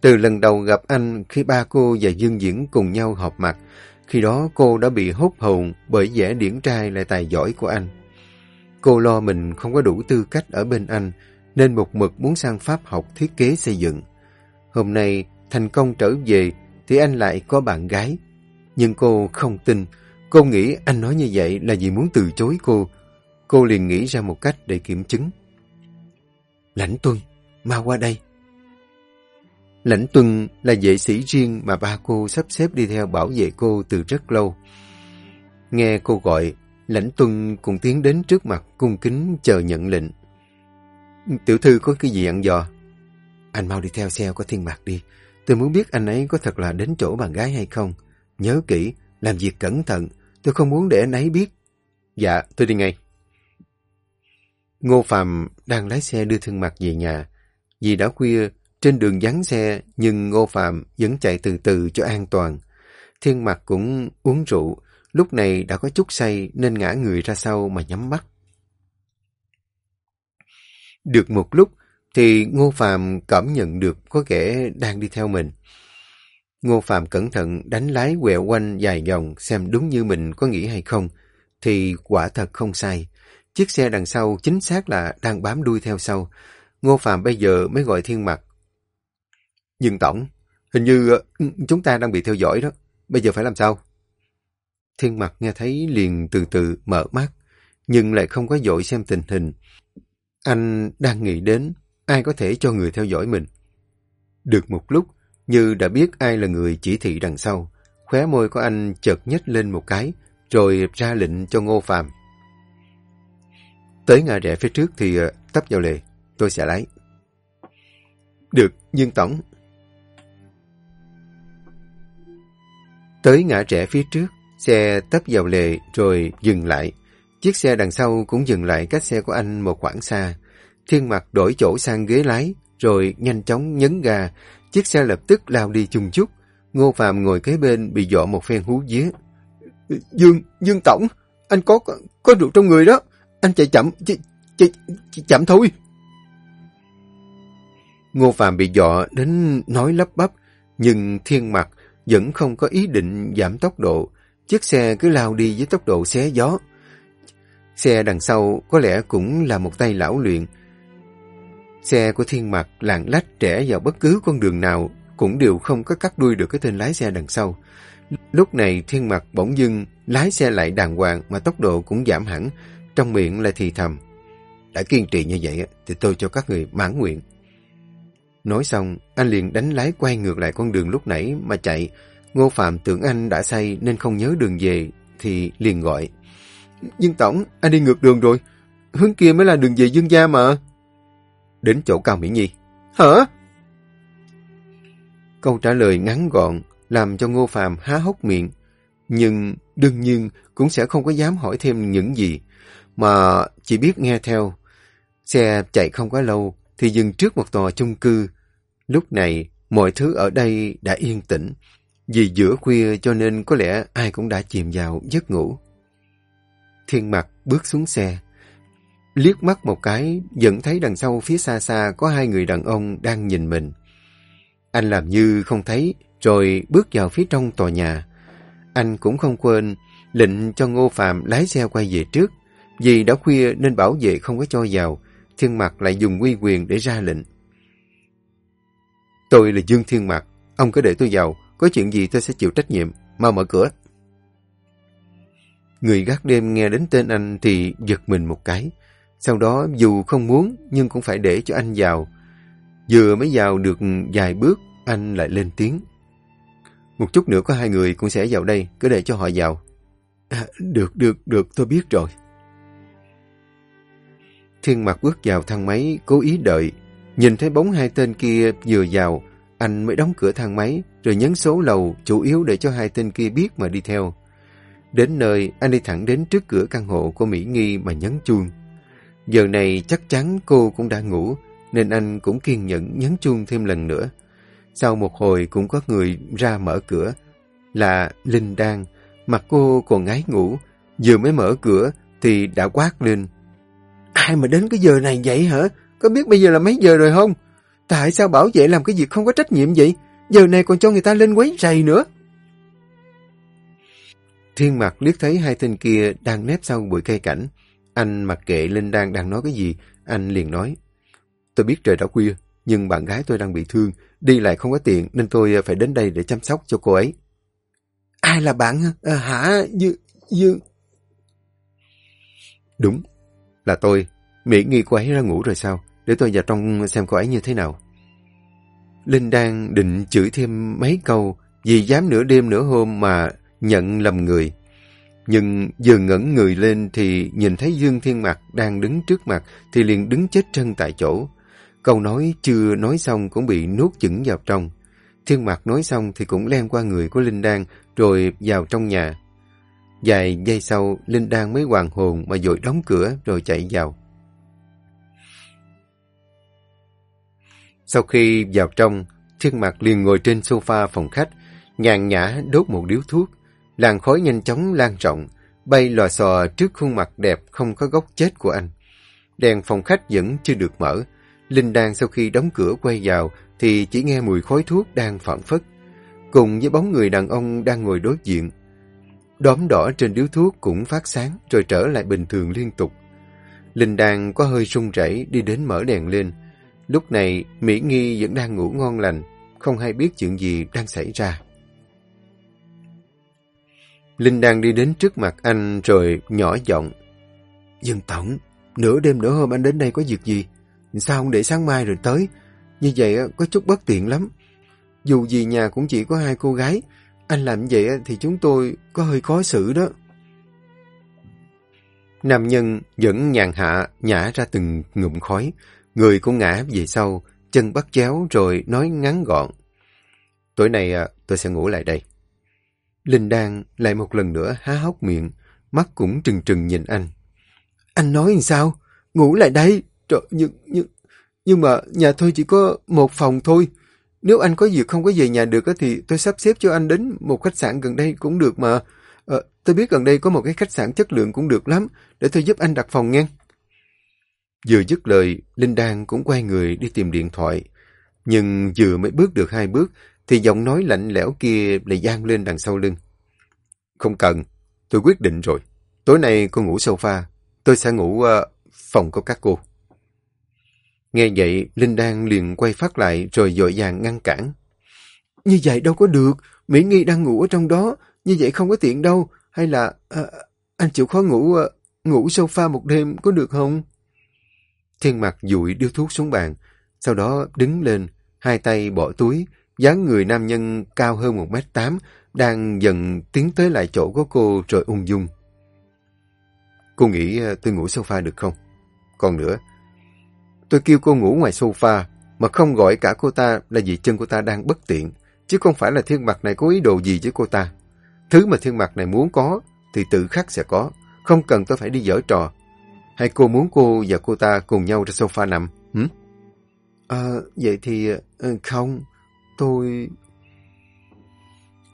Từ lần đầu gặp anh khi ba cô và Dương Diễn cùng nhau họp mặt, khi đó cô đã bị hốt hồn bởi vẻ điển trai lại tài giỏi của anh. Cô lo mình không có đủ tư cách ở bên anh, nên một mực muốn sang Pháp học thiết kế xây dựng. Hôm nay, thành công trở về, thì anh lại có bạn gái. Nhưng cô không tin, cô nghĩ anh nói như vậy là vì muốn từ chối cô. Cô liền nghĩ ra một cách để kiểm chứng. Lãnh Tuân, mau qua đây. Lãnh Tuân là vệ sĩ riêng mà ba cô sắp xếp đi theo bảo vệ cô từ rất lâu. Nghe cô gọi, Lãnh Tuân cùng tiến đến trước mặt cung kính chờ nhận lệnh. Tiểu thư có cái gì ăn dò? Anh mau đi theo xe của thiên mạc đi. Tôi muốn biết anh ấy có thật là đến chỗ bạn gái hay không. Nhớ kỹ, làm việc cẩn thận. Tôi không muốn để anh ấy biết. Dạ, tôi đi ngay. Ngô Phạm đang lái xe đưa thương Mạc về nhà. Vì đã khuya, Trên đường vắng xe, nhưng Ngô Phạm vẫn chạy từ từ cho an toàn. Thiên Mạc cũng uống rượu, lúc này đã có chút say nên ngã người ra sau mà nhắm mắt. Được một lúc thì Ngô Phạm cảm nhận được có kẻ đang đi theo mình. Ngô Phạm cẩn thận đánh lái quẹo quanh dài vòng xem đúng như mình có nghĩ hay không, thì quả thật không sai. Chiếc xe đằng sau chính xác là đang bám đuôi theo sau. Ngô Phạm bây giờ mới gọi thiên mặt. Nhưng Tổng, hình như ờ, chúng ta đang bị theo dõi đó. Bây giờ phải làm sao? Thiên mặt nghe thấy liền từ từ mở mắt, nhưng lại không có dội xem tình hình. Anh đang nghĩ đến ai có thể cho người theo dõi mình. Được một lúc, như đã biết ai là người chỉ thị đằng sau, khóe môi của anh chợt nhếch lên một cái, rồi ra lệnh cho Ngô Phạm. Tới ngã rẽ phía trước thì ờ, tấp vào lề, tôi sẽ lái. Được, Dương Tổng. Tới ngã rẽ phía trước, xe tấp vào lề rồi dừng lại. Chiếc xe đằng sau cũng dừng lại cách xe của anh một khoảng xa. Thiên Mặc đổi chỗ sang ghế lái, rồi nhanh chóng nhấn ga. Chiếc xe lập tức lao đi chung chút. Ngô Phạm ngồi kế bên bị dọ một phen hú vía. Dương, Dương Tổng, anh có có rượu trong người đó. Anh chạy chậm, chạy, chạy, chạy chậm thôi. Ngô Phạm bị dọ đến nói lắp bắp, nhưng thiên Mặc vẫn không có ý định giảm tốc độ. Chiếc xe cứ lao đi với tốc độ xé gió. Xe đằng sau có lẽ cũng là một tay lão luyện. Xe của thiên mặt lạng lách trẻ vào bất cứ con đường nào cũng đều không có cắt đuôi được cái tên lái xe đằng sau. Lúc này thiên mặt bỗng dưng lái xe lại đàng hoàng mà tốc độ cũng giảm hẳn, trong miệng lại thì thầm. Đã kiên trì như vậy thì tôi cho các người mãn nguyện. Nói xong, anh liền đánh lái quay ngược lại con đường lúc nãy mà chạy. Ngô Phạm tưởng anh đã say nên không nhớ đường về, thì liền gọi. nhưng Tổng, anh đi ngược đường rồi. Hướng kia mới là đường về Dương Gia mà. Đến chỗ Cao Mỹ Nhi. Hả? Câu trả lời ngắn gọn, làm cho Ngô Phạm há hốc miệng. Nhưng đương nhiên cũng sẽ không có dám hỏi thêm những gì, mà chỉ biết nghe theo. Xe chạy không quá lâu, thì dừng trước một tòa chung cư. Lúc này, mọi thứ ở đây đã yên tĩnh. Vì giữa khuya cho nên có lẽ ai cũng đã chìm vào giấc ngủ. Thiên mặt bước xuống xe. Liếc mắt một cái, vẫn thấy đằng sau phía xa xa có hai người đàn ông đang nhìn mình. Anh làm như không thấy, rồi bước vào phía trong tòa nhà. Anh cũng không quên lệnh cho Ngô Phạm lái xe quay về trước. Vì đã khuya nên bảo vệ không có cho vào, Thiên Mạc lại dùng quy quyền để ra lệnh. Tôi là Dương Thiên Mạc, ông cứ để tôi vào, có chuyện gì tôi sẽ chịu trách nhiệm, mau mở cửa. Người gác đêm nghe đến tên anh thì giật mình một cái. Sau đó dù không muốn nhưng cũng phải để cho anh vào. Vừa mới vào được vài bước, anh lại lên tiếng. Một chút nữa có hai người cũng sẽ vào đây, cứ để cho họ vào. À, được, được, được, tôi biết rồi. Thiên mặt bước vào thang máy, cố ý đợi. Nhìn thấy bóng hai tên kia vừa vào, anh mới đóng cửa thang máy, rồi nhấn số lầu, chủ yếu để cho hai tên kia biết mà đi theo. Đến nơi, anh đi thẳng đến trước cửa căn hộ của Mỹ Nghi mà nhấn chuông. Giờ này chắc chắn cô cũng đã ngủ, nên anh cũng kiên nhẫn nhấn chuông thêm lần nữa. Sau một hồi cũng có người ra mở cửa, là Linh Đan. Mặt cô còn ngái ngủ, vừa mới mở cửa thì đã quát lên. Ai mà đến cái giờ này vậy hả? Có biết bây giờ là mấy giờ rồi không? Tại sao bảo vệ làm cái việc không có trách nhiệm vậy? Giờ này còn cho người ta lên quấy rầy nữa. Thiên mặt liếc thấy hai tên kia đang nép sau bụi cây cảnh. Anh mặc kệ Linh Đan đang nói cái gì, anh liền nói. Tôi biết trời đã khuya, nhưng bạn gái tôi đang bị thương, đi lại không có tiện nên tôi ờ, phải đến đây để chăm sóc cho cô ấy. Ai là bạn à, hả? dư dư Đúng, là tôi. Mỹ nghi cô ấy ra ngủ rồi sao? Để tôi vào trong xem cô ấy như thế nào. Linh đang định chửi thêm mấy câu vì dám nửa đêm nửa hôm mà nhận lầm người. Nhưng vừa ngẩng người lên thì nhìn thấy Dương Thiên Mặc đang đứng trước mặt thì liền đứng chết chân tại chỗ. Câu nói chưa nói xong cũng bị nuốt chửng vào trong. Thiên Mặc nói xong thì cũng len qua người của Linh Đan rồi vào trong nhà. Vài giây sau, Linh Đan mới hoàn hồn mà dội đóng cửa rồi chạy vào. Sau khi vào trong, Thiên Mặc liền ngồi trên sofa phòng khách, nhàn nhã đốt một điếu thuốc. Làn khói nhanh chóng lan rộng, bay lò xò trước khuôn mặt đẹp không có góc chết của anh. Đèn phòng khách vẫn chưa được mở. Linh Đan sau khi đóng cửa quay vào thì chỉ nghe mùi khói thuốc đang phản phất. Cùng với bóng người đàn ông đang ngồi đối diện. Đóm đỏ trên điếu thuốc cũng phát sáng rồi trở lại bình thường liên tục. Linh Đan có hơi sung rẩy đi đến mở đèn lên. Lúc này Mỹ Nghi vẫn đang ngủ ngon lành, không hay biết chuyện gì đang xảy ra. Linh đang đi đến trước mặt anh rồi nhỏ giọng. Dương Tổng, nửa đêm nửa hôm anh đến đây có việc gì? Sao không để sáng mai rồi tới? Như vậy có chút bất tiện lắm. Dù gì nhà cũng chỉ có hai cô gái. Anh làm vậy thì chúng tôi có hơi khó xử đó. Nam nhân vẫn nhàn hạ nhả ra từng ngụm khói. Người cũng ngã về sau, chân bắt chéo rồi nói ngắn gọn. Tối nay tôi sẽ ngủ lại đây. Linh Đan lại một lần nữa há hốc miệng, mắt cũng trừng trừng nhìn anh. Anh nói làm sao? Ngủ lại đây? Trời, nhưng, nhưng, nhưng mà nhà tôi chỉ có một phòng thôi. Nếu anh có việc không có về nhà được thì tôi sắp xếp cho anh đến một khách sạn gần đây cũng được mà. À, tôi biết gần đây có một cái khách sạn chất lượng cũng được lắm, để tôi giúp anh đặt phòng nghe. Vừa dứt lời, Linh Đan cũng quay người đi tìm điện thoại. Nhưng vừa mới bước được hai bước, thì giọng nói lạnh lẽo kia lại gian lên đằng sau lưng. Không cần, tôi quyết định rồi. Tối nay cô ngủ sofa, tôi sẽ ngủ uh, phòng của các cô. Nghe vậy, Linh Đan liền quay phát lại rồi dội vàng ngăn cản. Như vậy đâu có được, Mỹ Nghi đang ngủ ở trong đó, như vậy không có tiện đâu. Hay là uh, anh chịu khó ngủ uh, ngủ sofa một đêm có được không? Thiên mặt dụi điếu thuốc xuống bàn, sau đó đứng lên, hai tay bỏ túi, dáng người nam nhân cao hơn 1m8 đang dần tiến tới lại chỗ của cô rồi ung dung. Cô nghĩ ờ, tôi ngủ sofa được không? Còn nữa, tôi kêu cô ngủ ngoài sofa mà không gọi cả cô ta là vì chân cô ta đang bất tiện, chứ không phải là thiên mặt này có ý đồ gì với cô ta. Thứ mà thiên mặt này muốn có thì tự khắc sẽ có, không cần tôi phải đi dở trò. Hay cô muốn cô và cô ta cùng nhau ra sofa nằm? Hử? À, vậy thì ờ, không, tôi...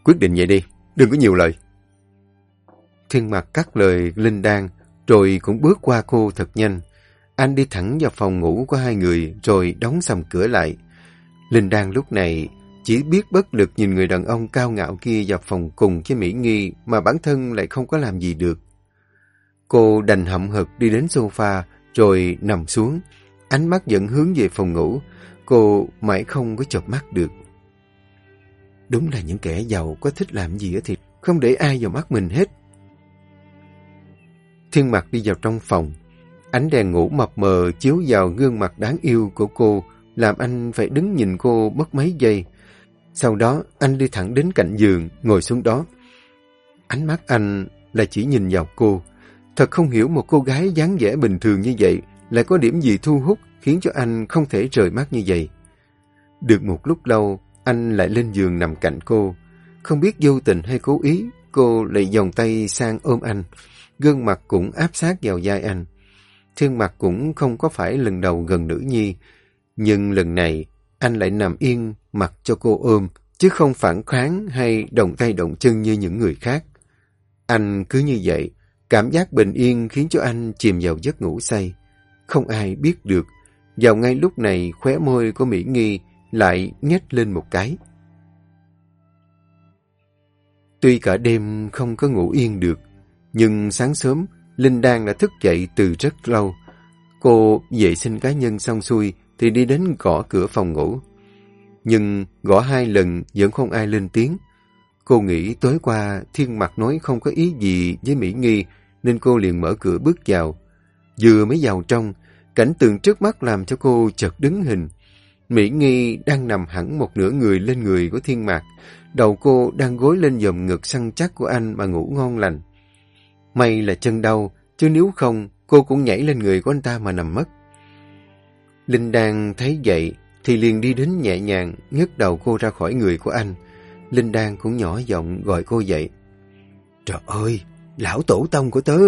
Quyết định vậy đi, đừng có nhiều lời. Thiên mặt cắt lời Linh Đan, rồi cũng bước qua cô thật nhanh. Anh đi thẳng vào phòng ngủ của hai người, rồi đóng sầm cửa lại. Linh Đan lúc này chỉ biết bất lực nhìn người đàn ông cao ngạo kia vào phòng cùng với Mỹ Nghi mà bản thân lại không có làm gì được. Cô đành hậm hực đi đến sofa, rồi nằm xuống. Ánh mắt vẫn hướng về phòng ngủ. Cô mãi không có chợp mắt được. Đúng là những kẻ giàu có thích làm gì thì không để ai vào mắt mình hết. Thiên mặt đi vào trong phòng. Ánh đèn ngủ mập mờ chiếu vào gương mặt đáng yêu của cô, làm anh phải đứng nhìn cô mất mấy giây. Sau đó, anh đi thẳng đến cạnh giường, ngồi xuống đó. Ánh mắt anh là chỉ nhìn vào cô. Thật không hiểu một cô gái dáng vẻ bình thường như vậy lại có điểm gì thu hút khiến cho anh không thể rời mắt như vậy. Được một lúc lâu, anh lại lên giường nằm cạnh cô. Không biết vô tình hay cố ý, cô lại vòng tay sang ôm anh. Gương mặt cũng áp sát vào vai anh. Thiên mặt cũng không có phải lần đầu gần nữ nhi. Nhưng lần này, anh lại nằm yên mặc cho cô ôm, chứ không phản kháng hay động tay động chân như những người khác. Anh cứ như vậy, cảm giác bình yên khiến cho anh chìm vào giấc ngủ say. Không ai biết được, vào ngay lúc này khóe môi của Mỹ Nghi lại nhếch lên một cái. Tuy cả đêm không có ngủ yên được, nhưng sáng sớm Linh Đan đã thức dậy từ rất lâu. Cô vệ sinh cá nhân xong xuôi thì đi đến gõ cửa phòng ngủ. Nhưng gõ hai lần vẫn không ai lên tiếng. Cô nghĩ tối qua Thiên Mặt nói không có ý gì với Mỹ Nghi nên cô liền mở cửa bước vào. Vừa mới vào trong, cảnh tượng trước mắt làm cho cô chợt đứng hình. Mỹ Nghi đang nằm hẳn một nửa người lên người của thiên mạc. Đầu cô đang gối lên dòm ngực săn chắc của anh mà ngủ ngon lành. May là chân đau, chứ nếu không, cô cũng nhảy lên người của anh ta mà nằm mất. Linh Đan thấy vậy, thì liền đi đến nhẹ nhàng, nhấc đầu cô ra khỏi người của anh. Linh Đan cũng nhỏ giọng gọi cô dậy. Trời ơi, lão tổ tông của tớ,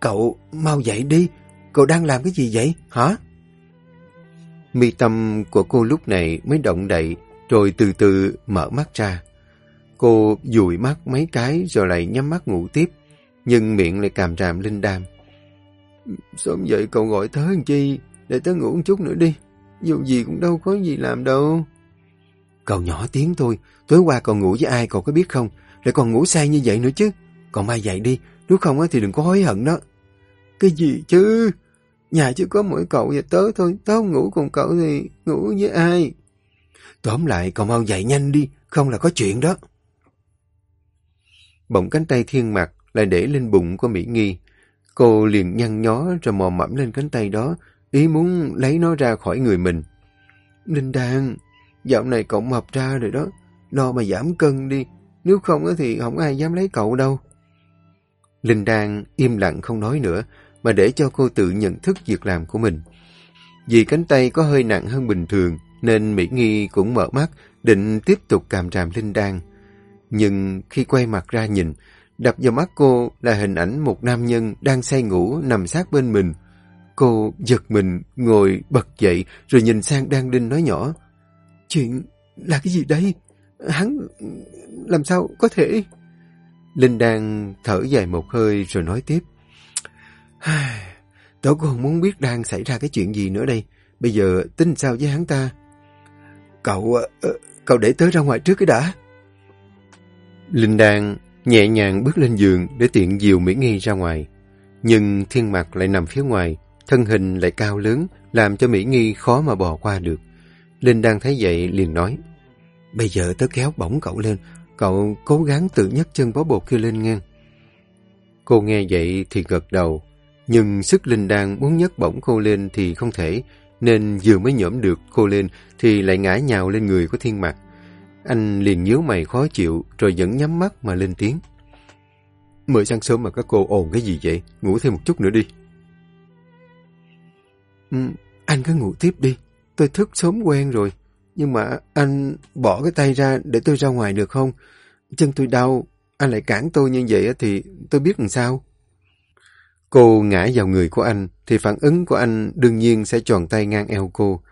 cậu mau dậy đi, cậu đang làm cái gì vậy, hả? Mi tâm của cô lúc này mới động đậy, rồi từ từ mở mắt ra. Cô dụi mắt mấy cái rồi lại nhắm mắt ngủ tiếp, nhưng miệng lại càm ràm linh đam. Sớm dậy cậu gọi tớ làm chi, để tớ ngủ một chút nữa đi. Dù gì cũng đâu có gì làm đâu. Cậu nhỏ tiếng thôi, tối qua cậu ngủ với ai cậu có biết không? Lại còn ngủ say như vậy nữa chứ. Còn mai dậy đi, nếu không thì đừng có hối hận đó. Cái gì chứ? Nhà chỉ có mỗi cậu và tớ thôi, tớ không ngủ cùng cậu thì ngủ với ai? Tóm lại, cậu mau dậy nhanh đi, không là có chuyện đó. Bỗng cánh tay thiên mặt lại để lên bụng của Mỹ Nghi. Cô liền nhăn nhó rồi mò mẫm lên cánh tay đó, ý muốn lấy nó ra khỏi người mình. Linh Đan, dạo này cậu mập ra rồi đó, lo mà giảm cân đi, nếu không thì không ai dám lấy cậu đâu. Linh Đan im lặng không nói nữa, mà để cho cô tự nhận thức việc làm của mình. Vì cánh tay có hơi nặng hơn bình thường, nên Mỹ Nghi cũng mở mắt, định tiếp tục càm ràm Linh Đan. Nhưng khi quay mặt ra nhìn, đập vào mắt cô là hình ảnh một nam nhân đang say ngủ nằm sát bên mình. Cô giật mình, ngồi bật dậy rồi nhìn sang Đan Linh nói nhỏ. Chuyện là cái gì đây? Hắn làm sao có thể... Linh đang thở dài một hơi rồi nói tiếp. Tớ còn muốn biết đang xảy ra cái chuyện gì nữa đây. Bây giờ tính sao với hắn ta? Cậu, uh, cậu để tớ ra ngoài trước cái đã. Linh Đan nhẹ nhàng bước lên giường để tiện dìu Mỹ Nghi ra ngoài. Nhưng thiên mặt lại nằm phía ngoài, thân hình lại cao lớn, làm cho Mỹ Nghi khó mà bò qua được. Linh Đan thấy vậy liền nói, Bây giờ tớ kéo bổng cậu lên, cậu cố gắng tự nhấc chân bó bột kia lên ngang. Cô nghe vậy thì gật đầu, nhưng sức Linh Đan muốn nhấc bổng cô lên thì không thể, nên vừa mới nhổm được cô lên thì lại ngã nhào lên người của thiên mặt. Anh liền nhíu mày khó chịu rồi vẫn nhắm mắt mà lên tiếng. Mới sáng sớm mà các cô ồn cái gì vậy? Ngủ thêm một chút nữa đi. Ừ, anh cứ ngủ tiếp đi. Tôi thức sớm quen rồi. Nhưng mà anh bỏ cái tay ra để tôi ra ngoài được không? Chân tôi đau. Anh lại cản tôi như vậy thì tôi biết làm sao? Cô ngã vào người của anh thì phản ứng của anh đương nhiên sẽ tròn tay ngang eo cô.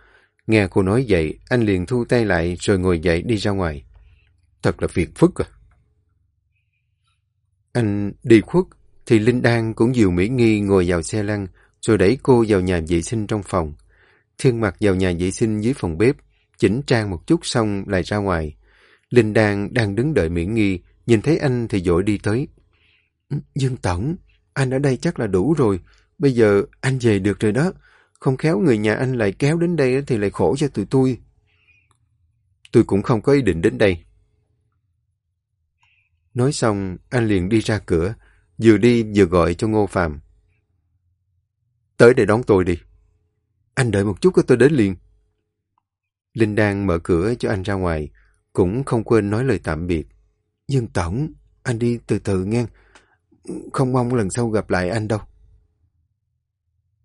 Nghe cô nói vậy, anh liền thu tay lại rồi ngồi dậy đi ra ngoài. Thật là phiền phức à. Anh đi khuất, thì Linh Đan cũng dìu Mỹ Nghi ngồi vào xe lăn, rồi đẩy cô vào nhà vệ sinh trong phòng. Thiên mặt vào nhà vệ sinh dưới phòng bếp, chỉnh trang một chút xong lại ra ngoài. Linh Đan đang đứng đợi Mỹ Nghi, nhìn thấy anh thì dội đi tới. Ừ, Dương Tổng, anh ở đây chắc là đủ rồi, bây giờ anh về được rồi đó. Không khéo người nhà anh lại kéo đến đây thì lại khổ cho tụi tôi. Tôi cũng không có ý định đến đây. Nói xong, anh liền đi ra cửa, vừa đi vừa gọi cho Ngô Phạm. Tới để đón tôi đi. Anh đợi một chút có tôi đến liền. Linh đang mở cửa cho anh ra ngoài, cũng không quên nói lời tạm biệt. Dương Tổng, anh đi từ từ nghe. Không mong lần sau gặp lại anh đâu.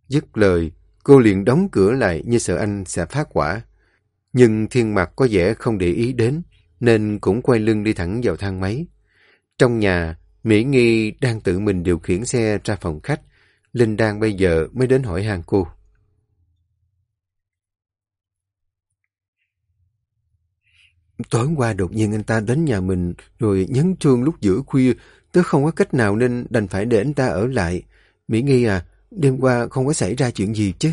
Dứt lời, Cô liền đóng cửa lại như sợ anh sẽ phát quả. Nhưng thiên mặt có vẻ không để ý đến, nên cũng quay lưng đi thẳng vào thang máy. Trong nhà, Mỹ Nghi đang tự mình điều khiển xe ra phòng khách. Linh đang bây giờ mới đến hỏi hàng cô. Tối qua đột nhiên anh ta đến nhà mình rồi nhấn chuông lúc giữa khuya. Tớ không có cách nào nên đành phải để anh ta ở lại. Mỹ Nghi à, Đêm qua không có xảy ra chuyện gì chứ?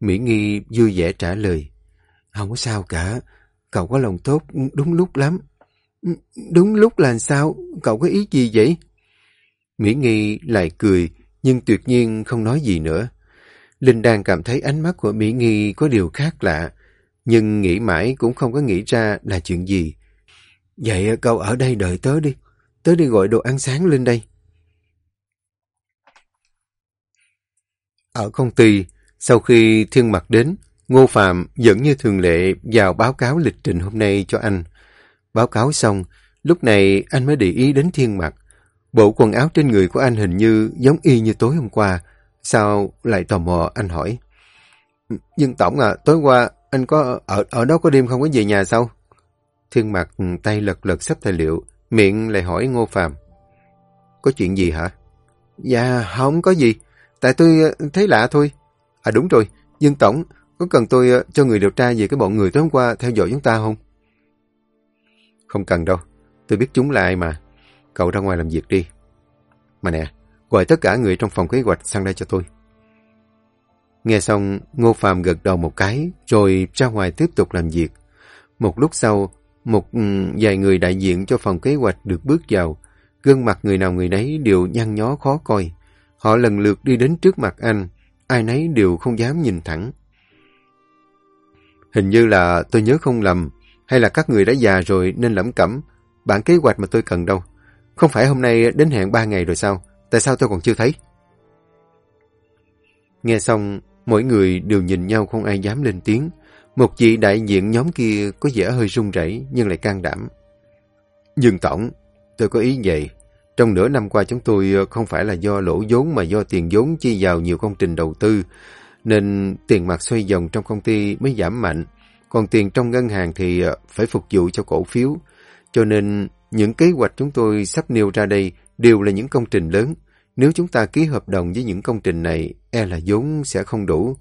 Mỹ Nghi vui vẻ trả lời. Không có sao cả. Cậu có lòng tốt đúng lúc lắm. Ừ, đúng lúc là sao? Cậu có ý gì vậy? Mỹ Nghi lại cười, nhưng tuyệt nhiên không nói gì nữa. Linh đang cảm thấy ánh mắt của Mỹ Nghi có điều khác lạ, nhưng nghĩ mãi cũng không có nghĩ ra là chuyện gì. Vậy cậu ở đây đợi tớ đi. Tớ đi gọi đồ ăn sáng lên đây. Ở công ty, sau khi Thiên Mặt đến, Ngô Phạm vẫn như thường lệ vào báo cáo lịch trình hôm nay cho anh. Báo cáo xong, lúc này anh mới để ý đến Thiên Mặt. Bộ quần áo trên người của anh hình như giống y như tối hôm qua. Sao lại tò mò anh hỏi. Nhưng Tổng à, tối qua anh có ở ở đó có đêm không có về nhà sao? Thiên Mặt tay lật lật sắp tài liệu, miệng lại hỏi Ngô Phạm. Có chuyện gì hả? Dạ, không có gì. Tại tôi ờ, thấy lạ thôi. À đúng rồi, Dương Tổng, có cần tôi ờ, cho người điều tra về cái bọn người tối hôm qua theo dõi chúng ta không? Không cần đâu, tôi biết chúng là ai mà. Cậu ra ngoài làm việc đi. Mà nè, gọi tất cả người trong phòng kế hoạch sang đây cho tôi. Nghe xong, Ngô Phạm gật đầu một cái, rồi ra ngoài tiếp tục làm việc. Một lúc sau, một ừ, vài người đại diện cho phòng kế hoạch được bước vào. Gương mặt người nào người nấy đều nhăn nhó khó coi. Họ lần lượt đi đến trước mặt anh, ai nấy đều không dám nhìn thẳng. Hình như là tôi nhớ không lầm, hay là các người đã già rồi nên lẩm cẩm. Bản kế hoạch mà tôi cần đâu. Không phải hôm nay đến hẹn ba ngày rồi sao? Tại sao tôi còn chưa thấy? Nghe xong, mỗi người đều nhìn nhau không ai dám lên tiếng. Một vị đại diện nhóm kia có vẻ hơi run rẩy nhưng lại can đảm. Nhưng Tổng, tôi có ý vậy. Trong nửa năm qua chúng tôi ờ, không phải là do lỗ vốn mà do tiền vốn chi vào nhiều công trình đầu tư, nên tiền mặt xoay vòng trong công ty mới giảm mạnh. Còn tiền trong ngân hàng thì ờ, phải phục vụ cho cổ phiếu. Cho nên những kế hoạch chúng tôi sắp nêu ra đây đều là những công trình lớn. Nếu chúng ta ký hợp đồng với những công trình này, e là vốn sẽ không đủ.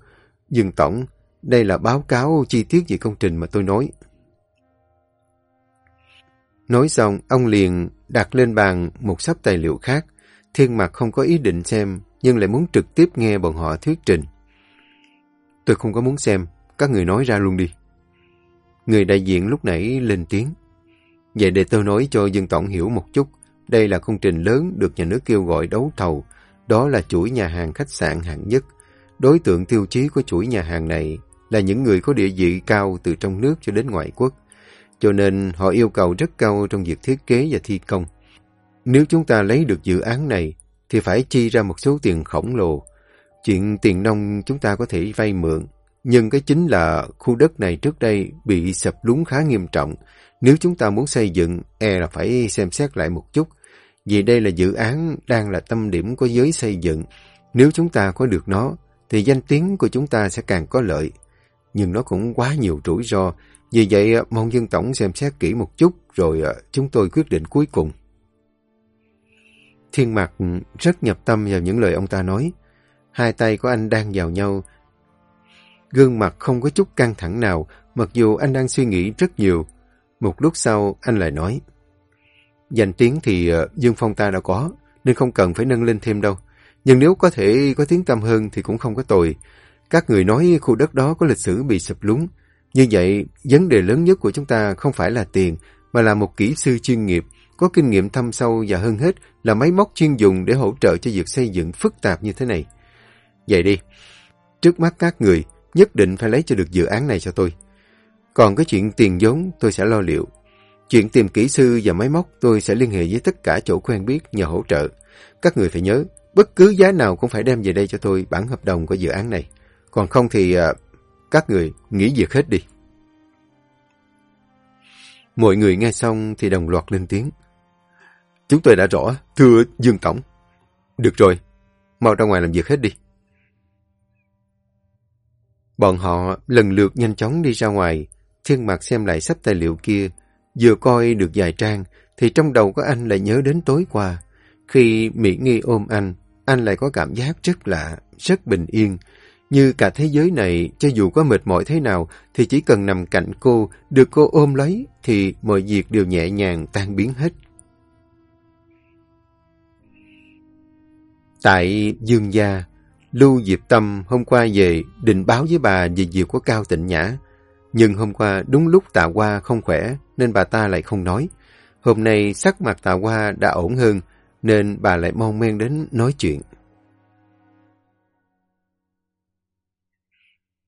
Dương Tổng, đây là báo cáo chi tiết về công trình mà tôi nói. Nói xong, ông liền đặt lên bàn một sắp tài liệu khác. Thiên mặt không có ý định xem, nhưng lại muốn trực tiếp nghe bọn họ thuyết trình. Tôi không có muốn xem, các người nói ra luôn đi. Người đại diện lúc nãy lên tiếng. Vậy để tôi nói cho dân tổng hiểu một chút. Đây là công trình lớn được nhà nước kêu gọi đấu thầu. Đó là chuỗi nhà hàng khách sạn hạng nhất. Đối tượng tiêu chí của chuỗi nhà hàng này là những người có địa vị cao từ trong nước cho đến ngoại quốc. Cho nên họ yêu cầu rất cao trong việc thiết kế và thi công. Nếu chúng ta lấy được dự án này, thì phải chi ra một số tiền khổng lồ. Chuyện tiền nông chúng ta có thể vay mượn, nhưng cái chính là khu đất này trước đây bị sập lún khá nghiêm trọng. Nếu chúng ta muốn xây dựng, e là phải xem xét lại một chút. Vì đây là dự án đang là tâm điểm của giới xây dựng. Nếu chúng ta có được nó, thì danh tiếng của chúng ta sẽ càng có lợi. Nhưng nó cũng quá nhiều rủi ro. Vì vậy, à, mong dân tổng xem xét kỹ một chút, rồi à, chúng tôi quyết định cuối cùng. Thiên Mạc ừ, rất nhập tâm vào những lời ông ta nói. Hai tay của anh đang vào nhau. Gương mặt không có chút căng thẳng nào, mặc dù anh đang suy nghĩ rất nhiều. Một lúc sau, anh lại nói. Danh tiếng thì à, Dương Phong ta đã có, nên không cần phải nâng lên thêm đâu. Nhưng nếu có thể có tiếng tâm hơn thì cũng không có tồi. Các người nói khu đất đó có lịch sử bị sụp lún. Như vậy, vấn đề lớn nhất của chúng ta không phải là tiền, mà là một kỹ sư chuyên nghiệp, có kinh nghiệm thâm sâu và hơn hết là máy móc chuyên dùng để hỗ trợ cho việc xây dựng phức tạp như thế này. Vậy đi, trước mắt các người nhất định phải lấy cho được dự án này cho tôi. Còn cái chuyện tiền vốn tôi sẽ lo liệu. Chuyện tìm kỹ sư và máy móc tôi sẽ liên hệ với tất cả chỗ quen biết nhờ hỗ trợ. Các người phải nhớ, bất cứ giá nào cũng phải đem về đây cho tôi bản hợp đồng của dự án này. Còn không thì à, các người nghỉ việc hết đi. Mọi người nghe xong thì đồng loạt lên tiếng. Chúng tôi đã rõ, thưa Dương Tổng. Được rồi, mau ra ngoài làm việc hết đi. Bọn họ lần lượt nhanh chóng đi ra ngoài, thiên mặt xem lại sách tài liệu kia, vừa coi được vài trang, thì trong đầu của anh lại nhớ đến tối qua. Khi Mỹ Nghi ôm anh, anh lại có cảm giác rất lạ, rất bình yên. Như cả thế giới này, cho dù có mệt mỏi thế nào, thì chỉ cần nằm cạnh cô, được cô ôm lấy, thì mọi việc đều nhẹ nhàng tan biến hết. Tại Dương Gia, Lưu Diệp Tâm hôm qua về định báo với bà về việc của Cao Tịnh Nhã. Nhưng hôm qua đúng lúc Tạ Hoa không khỏe nên bà ta lại không nói. Hôm nay sắc mặt Tạ Hoa đã ổn hơn nên bà lại mong men đến nói chuyện.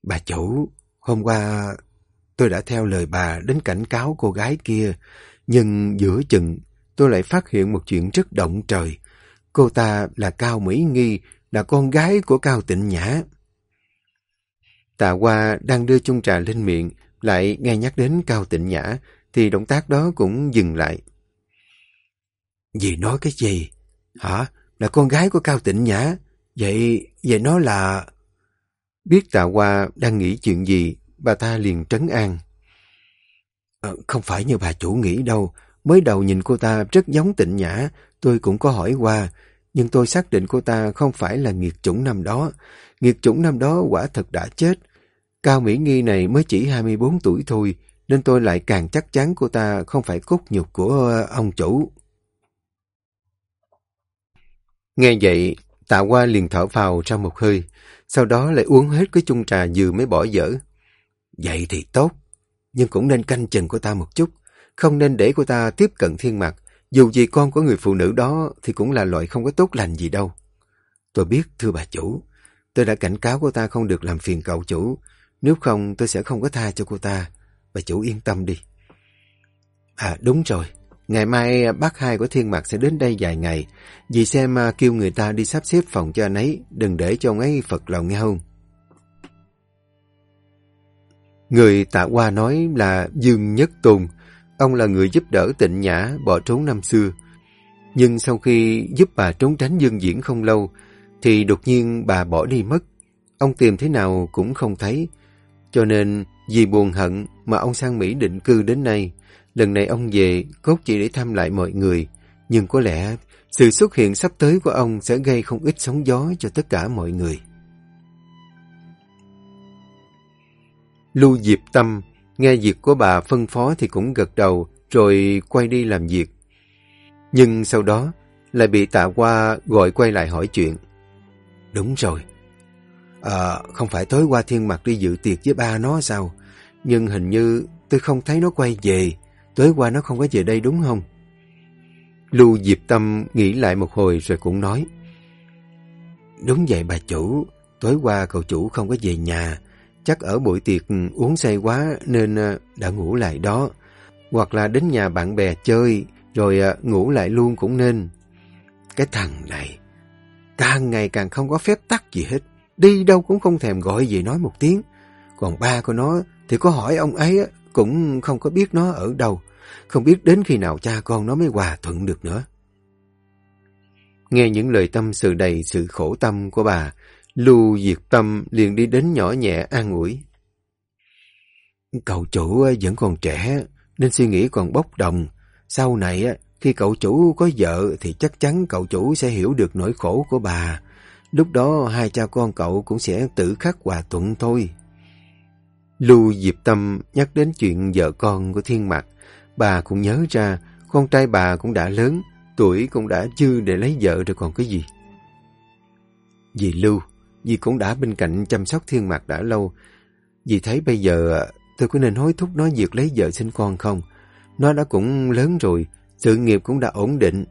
Bà chủ, hôm qua tôi đã theo lời bà đến cảnh cáo cô gái kia, nhưng giữa chừng tôi lại phát hiện một chuyện rất động trời. Cô ta là Cao Mỹ Nghi, là con gái của Cao Tịnh Nhã. Tạ Hoa đang đưa chung trà lên miệng, lại nghe nhắc đến Cao Tịnh Nhã, thì động tác đó cũng dừng lại. Dì nói cái gì? Hả? Là con gái của Cao Tịnh Nhã? Vậy, vậy nó là... Biết Tạ Hoa đang nghĩ chuyện gì, bà ta liền trấn an. À, không phải như bà chủ nghĩ đâu. Mới đầu nhìn cô ta rất giống tịnh nhã, tôi cũng có hỏi qua, nhưng tôi xác định cô ta không phải là nghiệt chủng năm đó. Nghiệt chủng năm đó quả thật đã chết. Cao Mỹ Nghi này mới chỉ 24 tuổi thôi, nên tôi lại càng chắc chắn cô ta không phải cốt nhục của ờ, ông chủ. Nghe vậy, Tạ Hoa liền thở vào ra một hơi, sau đó lại uống hết cái chung trà vừa mới bỏ dở. Vậy thì tốt, nhưng cũng nên canh chừng của ta một chút, không nên để cô ta tiếp cận thiên mặt. Dù gì con của người phụ nữ đó thì cũng là loại không có tốt lành gì đâu. Tôi biết, thưa bà chủ, tôi đã cảnh cáo cô ta không được làm phiền cậu chủ, nếu không tôi sẽ không có tha cho cô ta. Bà chủ yên tâm đi. À đúng rồi, ngày mai à, bác hai của thiên Mạc sẽ đến đây vài ngày, vì xem à, kêu người ta đi sắp xếp phòng cho anh ấy, đừng để cho ông ấy phật lòng nghe không. Người tạ qua nói là Dương Nhất Tùng, ông là người giúp đỡ tịnh nhã bỏ trốn năm xưa. Nhưng sau khi giúp bà trốn tránh dương diễn không lâu, thì đột nhiên bà bỏ đi mất. Ông tìm thế nào cũng không thấy. Cho nên vì buồn hận mà ông sang Mỹ định cư đến nay. Lần này ông về cốt chỉ để thăm lại mọi người. Nhưng có lẽ sự xuất hiện sắp tới của ông sẽ gây không ít sóng gió cho tất cả mọi người. Lưu Diệp Tâm nghe việc của bà phân phó thì cũng gật đầu rồi quay đi làm việc. Nhưng sau đó lại bị tạ qua gọi quay lại hỏi chuyện. Đúng rồi. À, không phải tối qua thiên mặt đi dự tiệc với ba nó sao? Nhưng hình như tôi không thấy nó quay về. Tối qua nó không có về đây đúng không? Lưu Diệp Tâm nghĩ lại một hồi rồi cũng nói. Đúng vậy bà chủ, tối qua cậu chủ không có về nhà. Chắc ở buổi tiệc uống say quá nên ờ, đã ngủ lại đó. Hoặc là đến nhà bạn bè chơi rồi ờ, ngủ lại luôn cũng nên. Cái thằng này càng ngày càng không có phép tắc gì hết. Đi đâu cũng không thèm gọi gì nói một tiếng. Còn ba của nó thì có hỏi ông ấy cũng không có biết nó ở đâu. Không biết đến khi nào cha con nó mới hòa thuận được nữa. Nghe những lời tâm sự đầy sự khổ tâm của bà, Lưu Diệt Tâm liền đi đến nhỏ nhẹ an ủi. Cậu chủ vẫn còn trẻ, nên suy nghĩ còn bốc đồng. Sau này, khi cậu chủ có vợ thì chắc chắn cậu chủ sẽ hiểu được nỗi khổ của bà. Lúc đó hai cha con cậu cũng sẽ tự khắc hòa thuận thôi. Lưu Diệp Tâm nhắc đến chuyện vợ con của Thiên Mạc. Bà cũng nhớ ra con trai bà cũng đã lớn, tuổi cũng đã dư để lấy vợ rồi còn cái gì. Dì Lưu, dì cũng đã bên cạnh chăm sóc Thiên mạc đã lâu. Dì thấy bây giờ tôi có nên hối thúc nó việc lấy vợ sinh con không? Nó đã cũng lớn rồi, sự nghiệp cũng đã ổn định.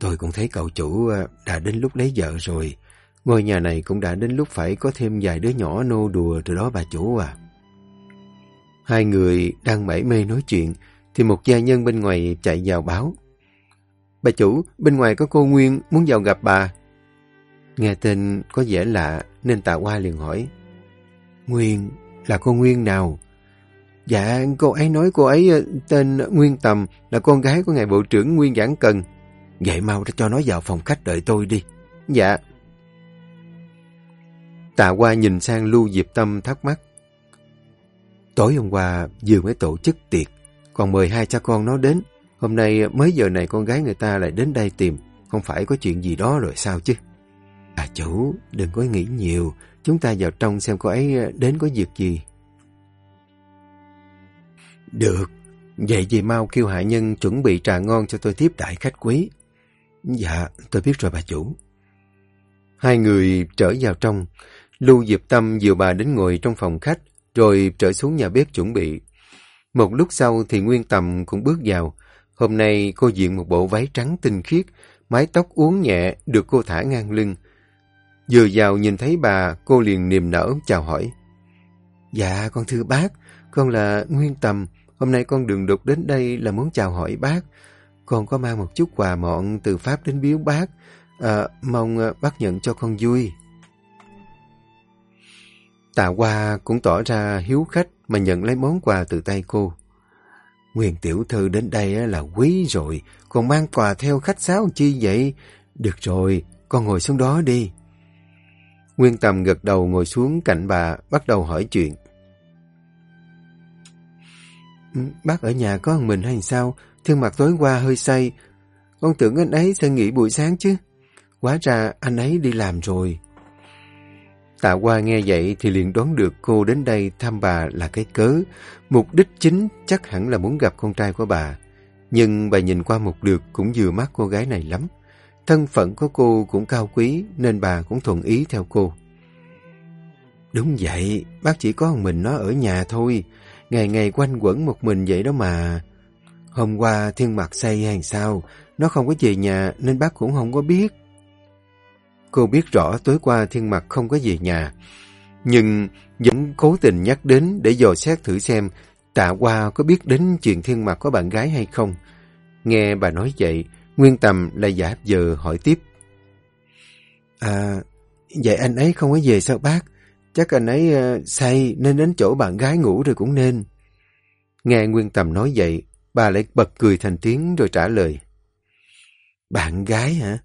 Tôi cũng thấy cậu chủ à, đã đến lúc lấy vợ rồi. Ngôi nhà này cũng đã đến lúc phải có thêm vài đứa nhỏ nô đùa rồi đó bà chủ à. Hai người đang mải mê nói chuyện, thì một gia nhân bên ngoài chạy vào báo. Bà chủ, bên ngoài có cô Nguyên muốn vào gặp bà. Nghe tên có vẻ lạ nên Tạ Hoa liền hỏi. Nguyên, là cô Nguyên nào? Dạ, cô ấy nói cô ấy ờ, tên Nguyên Tầm là con gái của ngài bộ trưởng Nguyên Giảng Cần. Vậy mau cho nó vào phòng khách đợi tôi đi. Dạ. Tạ Hoa nhìn sang Lưu Diệp Tâm thắc mắc. Tối hôm qua vừa mới tổ chức tiệc, còn mời hai cha con nó đến. Hôm nay mới giờ này con gái người ta lại đến đây tìm, không phải có chuyện gì đó rồi sao chứ? À chủ, đừng có nghĩ nhiều, chúng ta vào trong xem cô ấy à, đến có việc gì. Được, vậy vì mau kêu hạ nhân chuẩn bị trà ngon cho tôi tiếp đại khách quý. Dạ, tôi biết rồi bà chủ. Hai người trở vào trong, Lưu Diệp Tâm dìu bà đến ngồi trong phòng khách, rồi trở xuống nhà bếp chuẩn bị. Một lúc sau thì Nguyên Tầm cũng bước vào. Hôm nay cô diện một bộ váy trắng tinh khiết, mái tóc uốn nhẹ được cô thả ngang lưng. Vừa vào nhìn thấy bà, cô liền niềm nở chào hỏi. Dạ, con thưa bác, con là Nguyên Tầm, Hôm nay con đường đột đến đây là muốn chào hỏi bác. Con có mang một chút quà mọn từ Pháp đến biếu bác. À, mong à, bác nhận cho con vui. Tạ Hoa cũng tỏ ra hiếu khách mà nhận lấy món quà từ tay cô. Nguyên tiểu thư đến đây là quý rồi, còn mang quà theo khách sáo chi vậy? Được rồi, con ngồi xuống đó đi. Nguyên Tầm gật đầu ngồi xuống cạnh bà, bắt đầu hỏi chuyện. Ừ, bác ở nhà có một mình hay sao? Thương mặt tối qua hơi say. Con tưởng anh ấy sẽ nghỉ buổi sáng chứ. Quá ra anh ấy đi làm rồi. Tạ Hoa nghe vậy thì liền đoán được cô đến đây thăm bà là cái cớ. Mục đích chính chắc hẳn là muốn gặp con trai của bà. Nhưng bà nhìn qua một lượt cũng vừa mắt cô gái này lắm. Thân phận của cô cũng cao quý nên bà cũng thuận ý theo cô. Đúng vậy, bác chỉ có một mình nó ở nhà thôi. Ngày ngày quanh quẩn một mình vậy đó mà. Hôm qua thiên mặt say hay sao, nó không có về nhà nên bác cũng không có biết. Cô biết rõ tối qua thiên mặt không có về nhà, nhưng vẫn cố tình nhắc đến để dò xét thử xem tạ qua có biết đến chuyện thiên mặt có bạn gái hay không. Nghe bà nói vậy, Nguyên Tầm lại giả giờ hỏi tiếp. À, vậy anh ấy không có về sao bác? Chắc anh ấy uh, say nên đến chỗ bạn gái ngủ rồi cũng nên. Nghe Nguyên Tầm nói vậy, bà lại bật cười thành tiếng rồi trả lời. Bạn gái hả?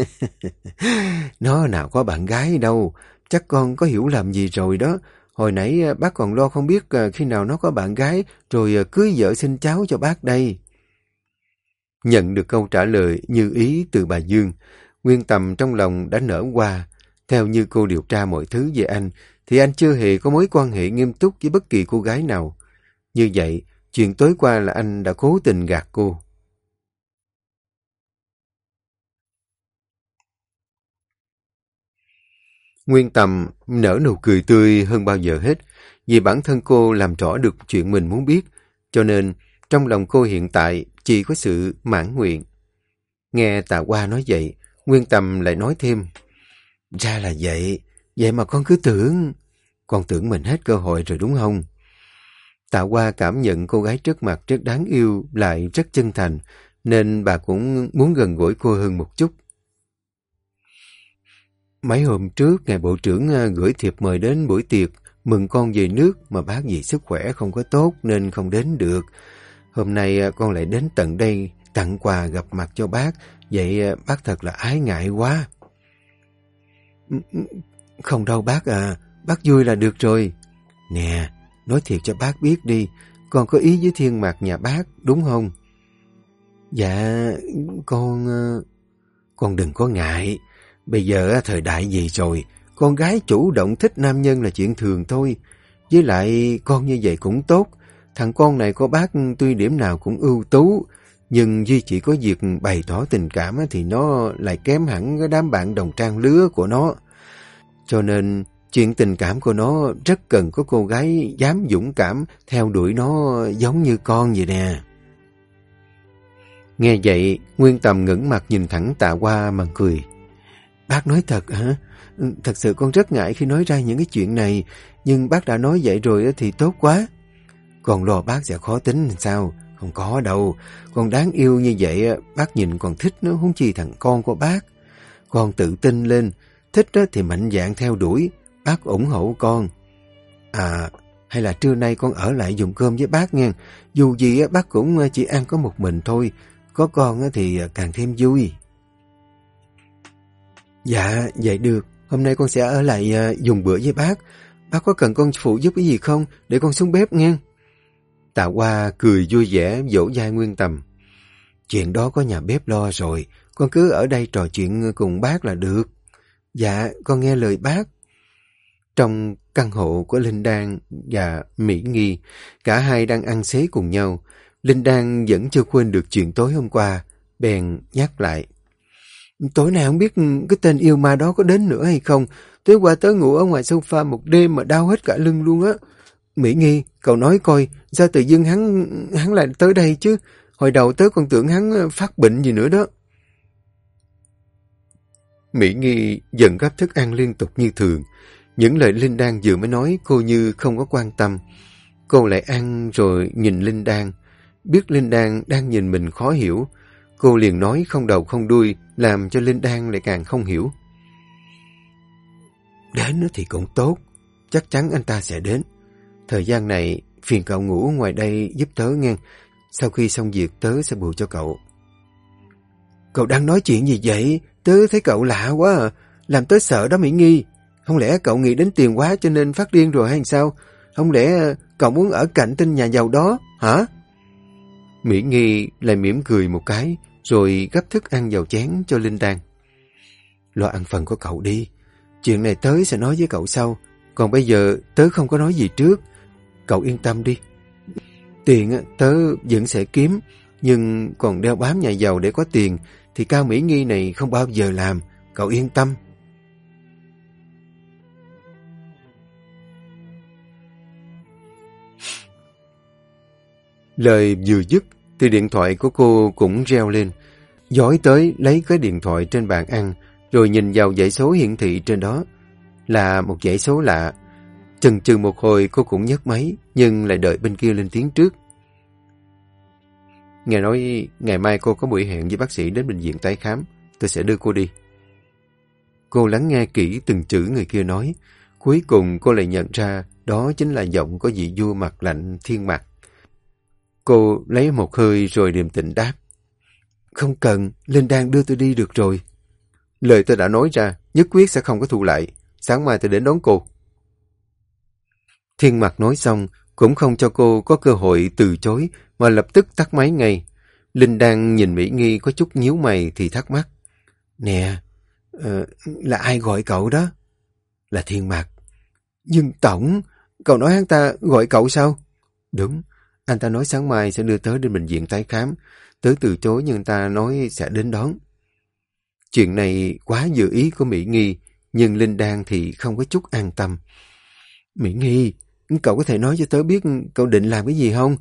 nó nào có bạn gái đâu, chắc con có hiểu làm gì rồi đó. Hồi nãy à, bác còn lo không biết à, khi nào nó có bạn gái rồi à, cưới vợ sinh cháu cho bác đây. Nhận được câu trả lời như ý từ bà Dương, Nguyên Tầm trong lòng đã nở qua. Theo như cô điều tra mọi thứ về anh, thì anh chưa hề có mối quan hệ nghiêm túc với bất kỳ cô gái nào. Như vậy, chuyện tối qua là anh đã cố tình gạt cô. Nguyên Tầm nở nụ cười tươi hơn bao giờ hết, vì bản thân cô làm rõ được chuyện mình muốn biết, cho nên trong lòng cô hiện tại chỉ có sự mãn nguyện. Nghe Tạ Hoa nói vậy, Nguyên Tầm lại nói thêm, Ra là vậy, vậy mà con cứ tưởng, con tưởng mình hết cơ hội rồi đúng không? Tạ Hoa cảm nhận cô gái trước mặt rất đáng yêu, lại rất chân thành, nên bà cũng muốn gần gũi cô hơn một chút. Mấy hôm trước, ngài bộ trưởng ờ, gửi thiệp mời đến buổi tiệc, mừng con về nước mà bác vì sức khỏe không có tốt nên không đến được. Hôm nay ờ, con lại đến tận đây tặng quà gặp mặt cho bác, vậy ờ, bác thật là ái ngại quá. Không đâu bác à, bác vui là được rồi. Nè, nói thiệt cho bác biết đi, con có ý với thiên mạc nhà bác, đúng không? Dạ, con... Con đừng có ngại. Bây giờ thời đại gì rồi, con gái chủ động thích nam nhân là chuyện thường thôi. Với lại con như vậy cũng tốt. Thằng con này có bác tuy điểm nào cũng ưu tú, nhưng duy chỉ có việc bày tỏ tình cảm thì nó lại kém hẳn cái đám bạn đồng trang lứa của nó. Cho nên chuyện tình cảm của nó rất cần có cô gái dám dũng cảm theo đuổi nó giống như con vậy nè. Nghe vậy, Nguyên Tầm ngẩng mặt nhìn thẳng tạ qua mà cười. Bác nói thật hả? Ừ, thật sự con rất ngại khi nói ra những cái chuyện này, nhưng bác đã nói vậy rồi thì tốt quá. Còn lo bác sẽ khó tính sao? Không có đâu. Con đáng yêu như vậy, bác nhìn còn thích nó, không chi thằng con của bác. Con tự tin lên, thích thì mạnh dạng theo đuổi, bác ủng hộ con. À, hay là trưa nay con ở lại dùng cơm với bác nha. Dù gì bác cũng ờ, chỉ ăn có một mình thôi, có con thì ờ, càng thêm vui. Dạ, vậy được. Hôm nay con sẽ ở lại uh, dùng bữa với bác. Bác có cần con phụ giúp cái gì không? Để con xuống bếp nghe. Tạ Hoa cười vui vẻ dỗ dai Nguyên Tầm. Chuyện đó có nhà bếp lo rồi. Con cứ ở đây trò chuyện cùng bác là được. Dạ, con nghe lời bác. Trong căn hộ của Linh Đan và Mỹ Nghi, cả hai đang ăn xế cùng nhau. Linh Đan vẫn chưa quên được chuyện tối hôm qua, bèn nhắc lại. Tối nay không biết cái tên yêu ma đó có đến nữa hay không. Tối qua tớ ngủ ở ngoài sofa một đêm mà đau hết cả lưng luôn á. Mỹ Nghi, cậu nói coi, sao tự dưng hắn hắn lại tới đây chứ? Hồi đầu tớ còn tưởng hắn ờ, phát bệnh gì nữa đó. Mỹ Nghi dần gấp thức ăn liên tục như thường. Những lời Linh Đan vừa mới nói cô như không có quan tâm. Cô lại ăn rồi nhìn Linh Đan. Biết Linh Đan đang nhìn mình khó hiểu, Cô liền nói không đầu không đuôi, làm cho Linh Đan lại càng không hiểu. Đến thì cũng tốt, chắc chắn anh ta sẽ đến. Thời gian này, phiền cậu ngủ ngoài đây giúp tớ nghe. Sau khi xong việc, tớ sẽ bù cho cậu. Cậu đang nói chuyện gì vậy? Tớ thấy cậu lạ quá à. Làm tớ sợ đó Mỹ Nghi. Không lẽ cậu nghĩ đến tiền quá cho nên phát điên rồi hay sao? Không lẽ cậu muốn ở cạnh tên nhà giàu đó, hả? Mỹ Nghi lại mỉm cười một cái, rồi gấp thức ăn vào chén cho Linh Đan. Lo ăn phần của cậu đi. Chuyện này tớ sẽ nói với cậu sau. Còn bây giờ tớ không có nói gì trước. Cậu yên tâm đi. Tiền tớ vẫn sẽ kiếm. Nhưng còn đeo bám nhà giàu để có tiền, thì Cao Mỹ Nghi này không bao giờ làm. Cậu yên tâm. Lời vừa dứt, thì điện thoại của cô cũng reo lên. Dõi tới lấy cái điện thoại trên bàn ăn, rồi nhìn vào dãy số hiển thị trên đó. Là một dãy số lạ. chần chừ một hồi cô cũng nhấc máy, nhưng lại đợi bên kia lên tiếng trước. Nghe nói ngày mai cô có buổi hẹn với bác sĩ đến bệnh viện tái khám. Tôi sẽ đưa cô đi. Cô lắng nghe kỹ từng chữ người kia nói. Cuối cùng cô lại nhận ra đó chính là giọng có vị vua mặt lạnh thiên mặt. Cô lấy một hơi rồi điềm tĩnh đáp. Không cần, Linh Đan đưa tôi đi được rồi. Lời tôi đã nói ra, nhất quyết sẽ không có thu lại. Sáng mai tôi đến đón cô. Thiên mặt nói xong, cũng không cho cô có cơ hội từ chối, mà lập tức tắt máy ngay. Linh Đan nhìn Mỹ Nghi có chút nhíu mày thì thắc mắc. Nè, uh, là ai gọi cậu đó? Là Thiên Mạc. Nhưng Tổng, cậu nói hắn ta gọi cậu sao? Đúng, anh ta nói sáng mai sẽ đưa tới đến bệnh viện tái khám. Tớ từ chối nhưng ta nói sẽ đến đón. Chuyện này quá dự ý của Mỹ Nghi, nhưng Linh Đan thì không có chút an tâm. Mỹ Nghi, cậu có thể nói cho tớ biết cậu định làm cái gì không?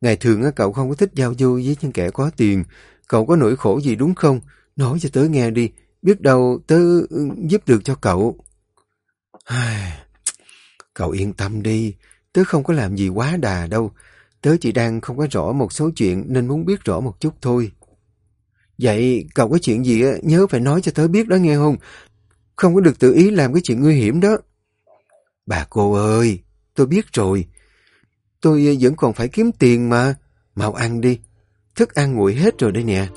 Ngày thường cậu không có thích giao du với những kẻ có tiền. Cậu có nỗi khổ gì đúng không? Nói cho tớ nghe đi, biết đâu tớ giúp được cho cậu. Cậu yên tâm đi, tớ không có làm gì quá đà đâu. Tớ chỉ đang không có rõ một số chuyện nên muốn biết rõ một chút thôi. Vậy cậu có chuyện gì nhớ phải nói cho tớ biết đó nghe không? Không có được tự ý làm cái chuyện nguy hiểm đó. Bà cô ơi, tôi biết rồi. Tôi vẫn còn phải kiếm tiền mà. Mau ăn đi. Thức ăn nguội hết rồi đây nè.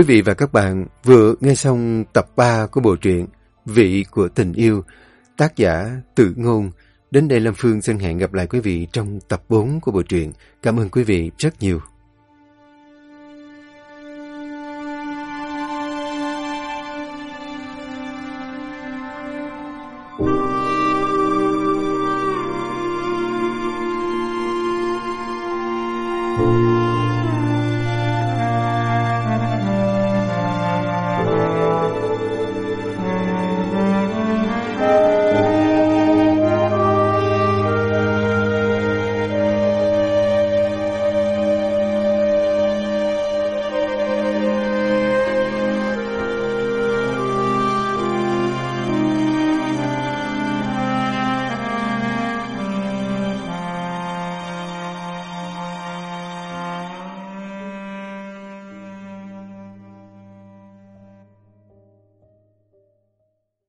Quý vị và các bạn vừa nghe xong tập 3 của bộ truyện Vị của tình yêu, tác giả Tự Ngôn. Đến đây Lâm Phương xin hẹn gặp lại quý vị trong tập 4 của bộ truyện. Cảm ơn quý vị rất nhiều.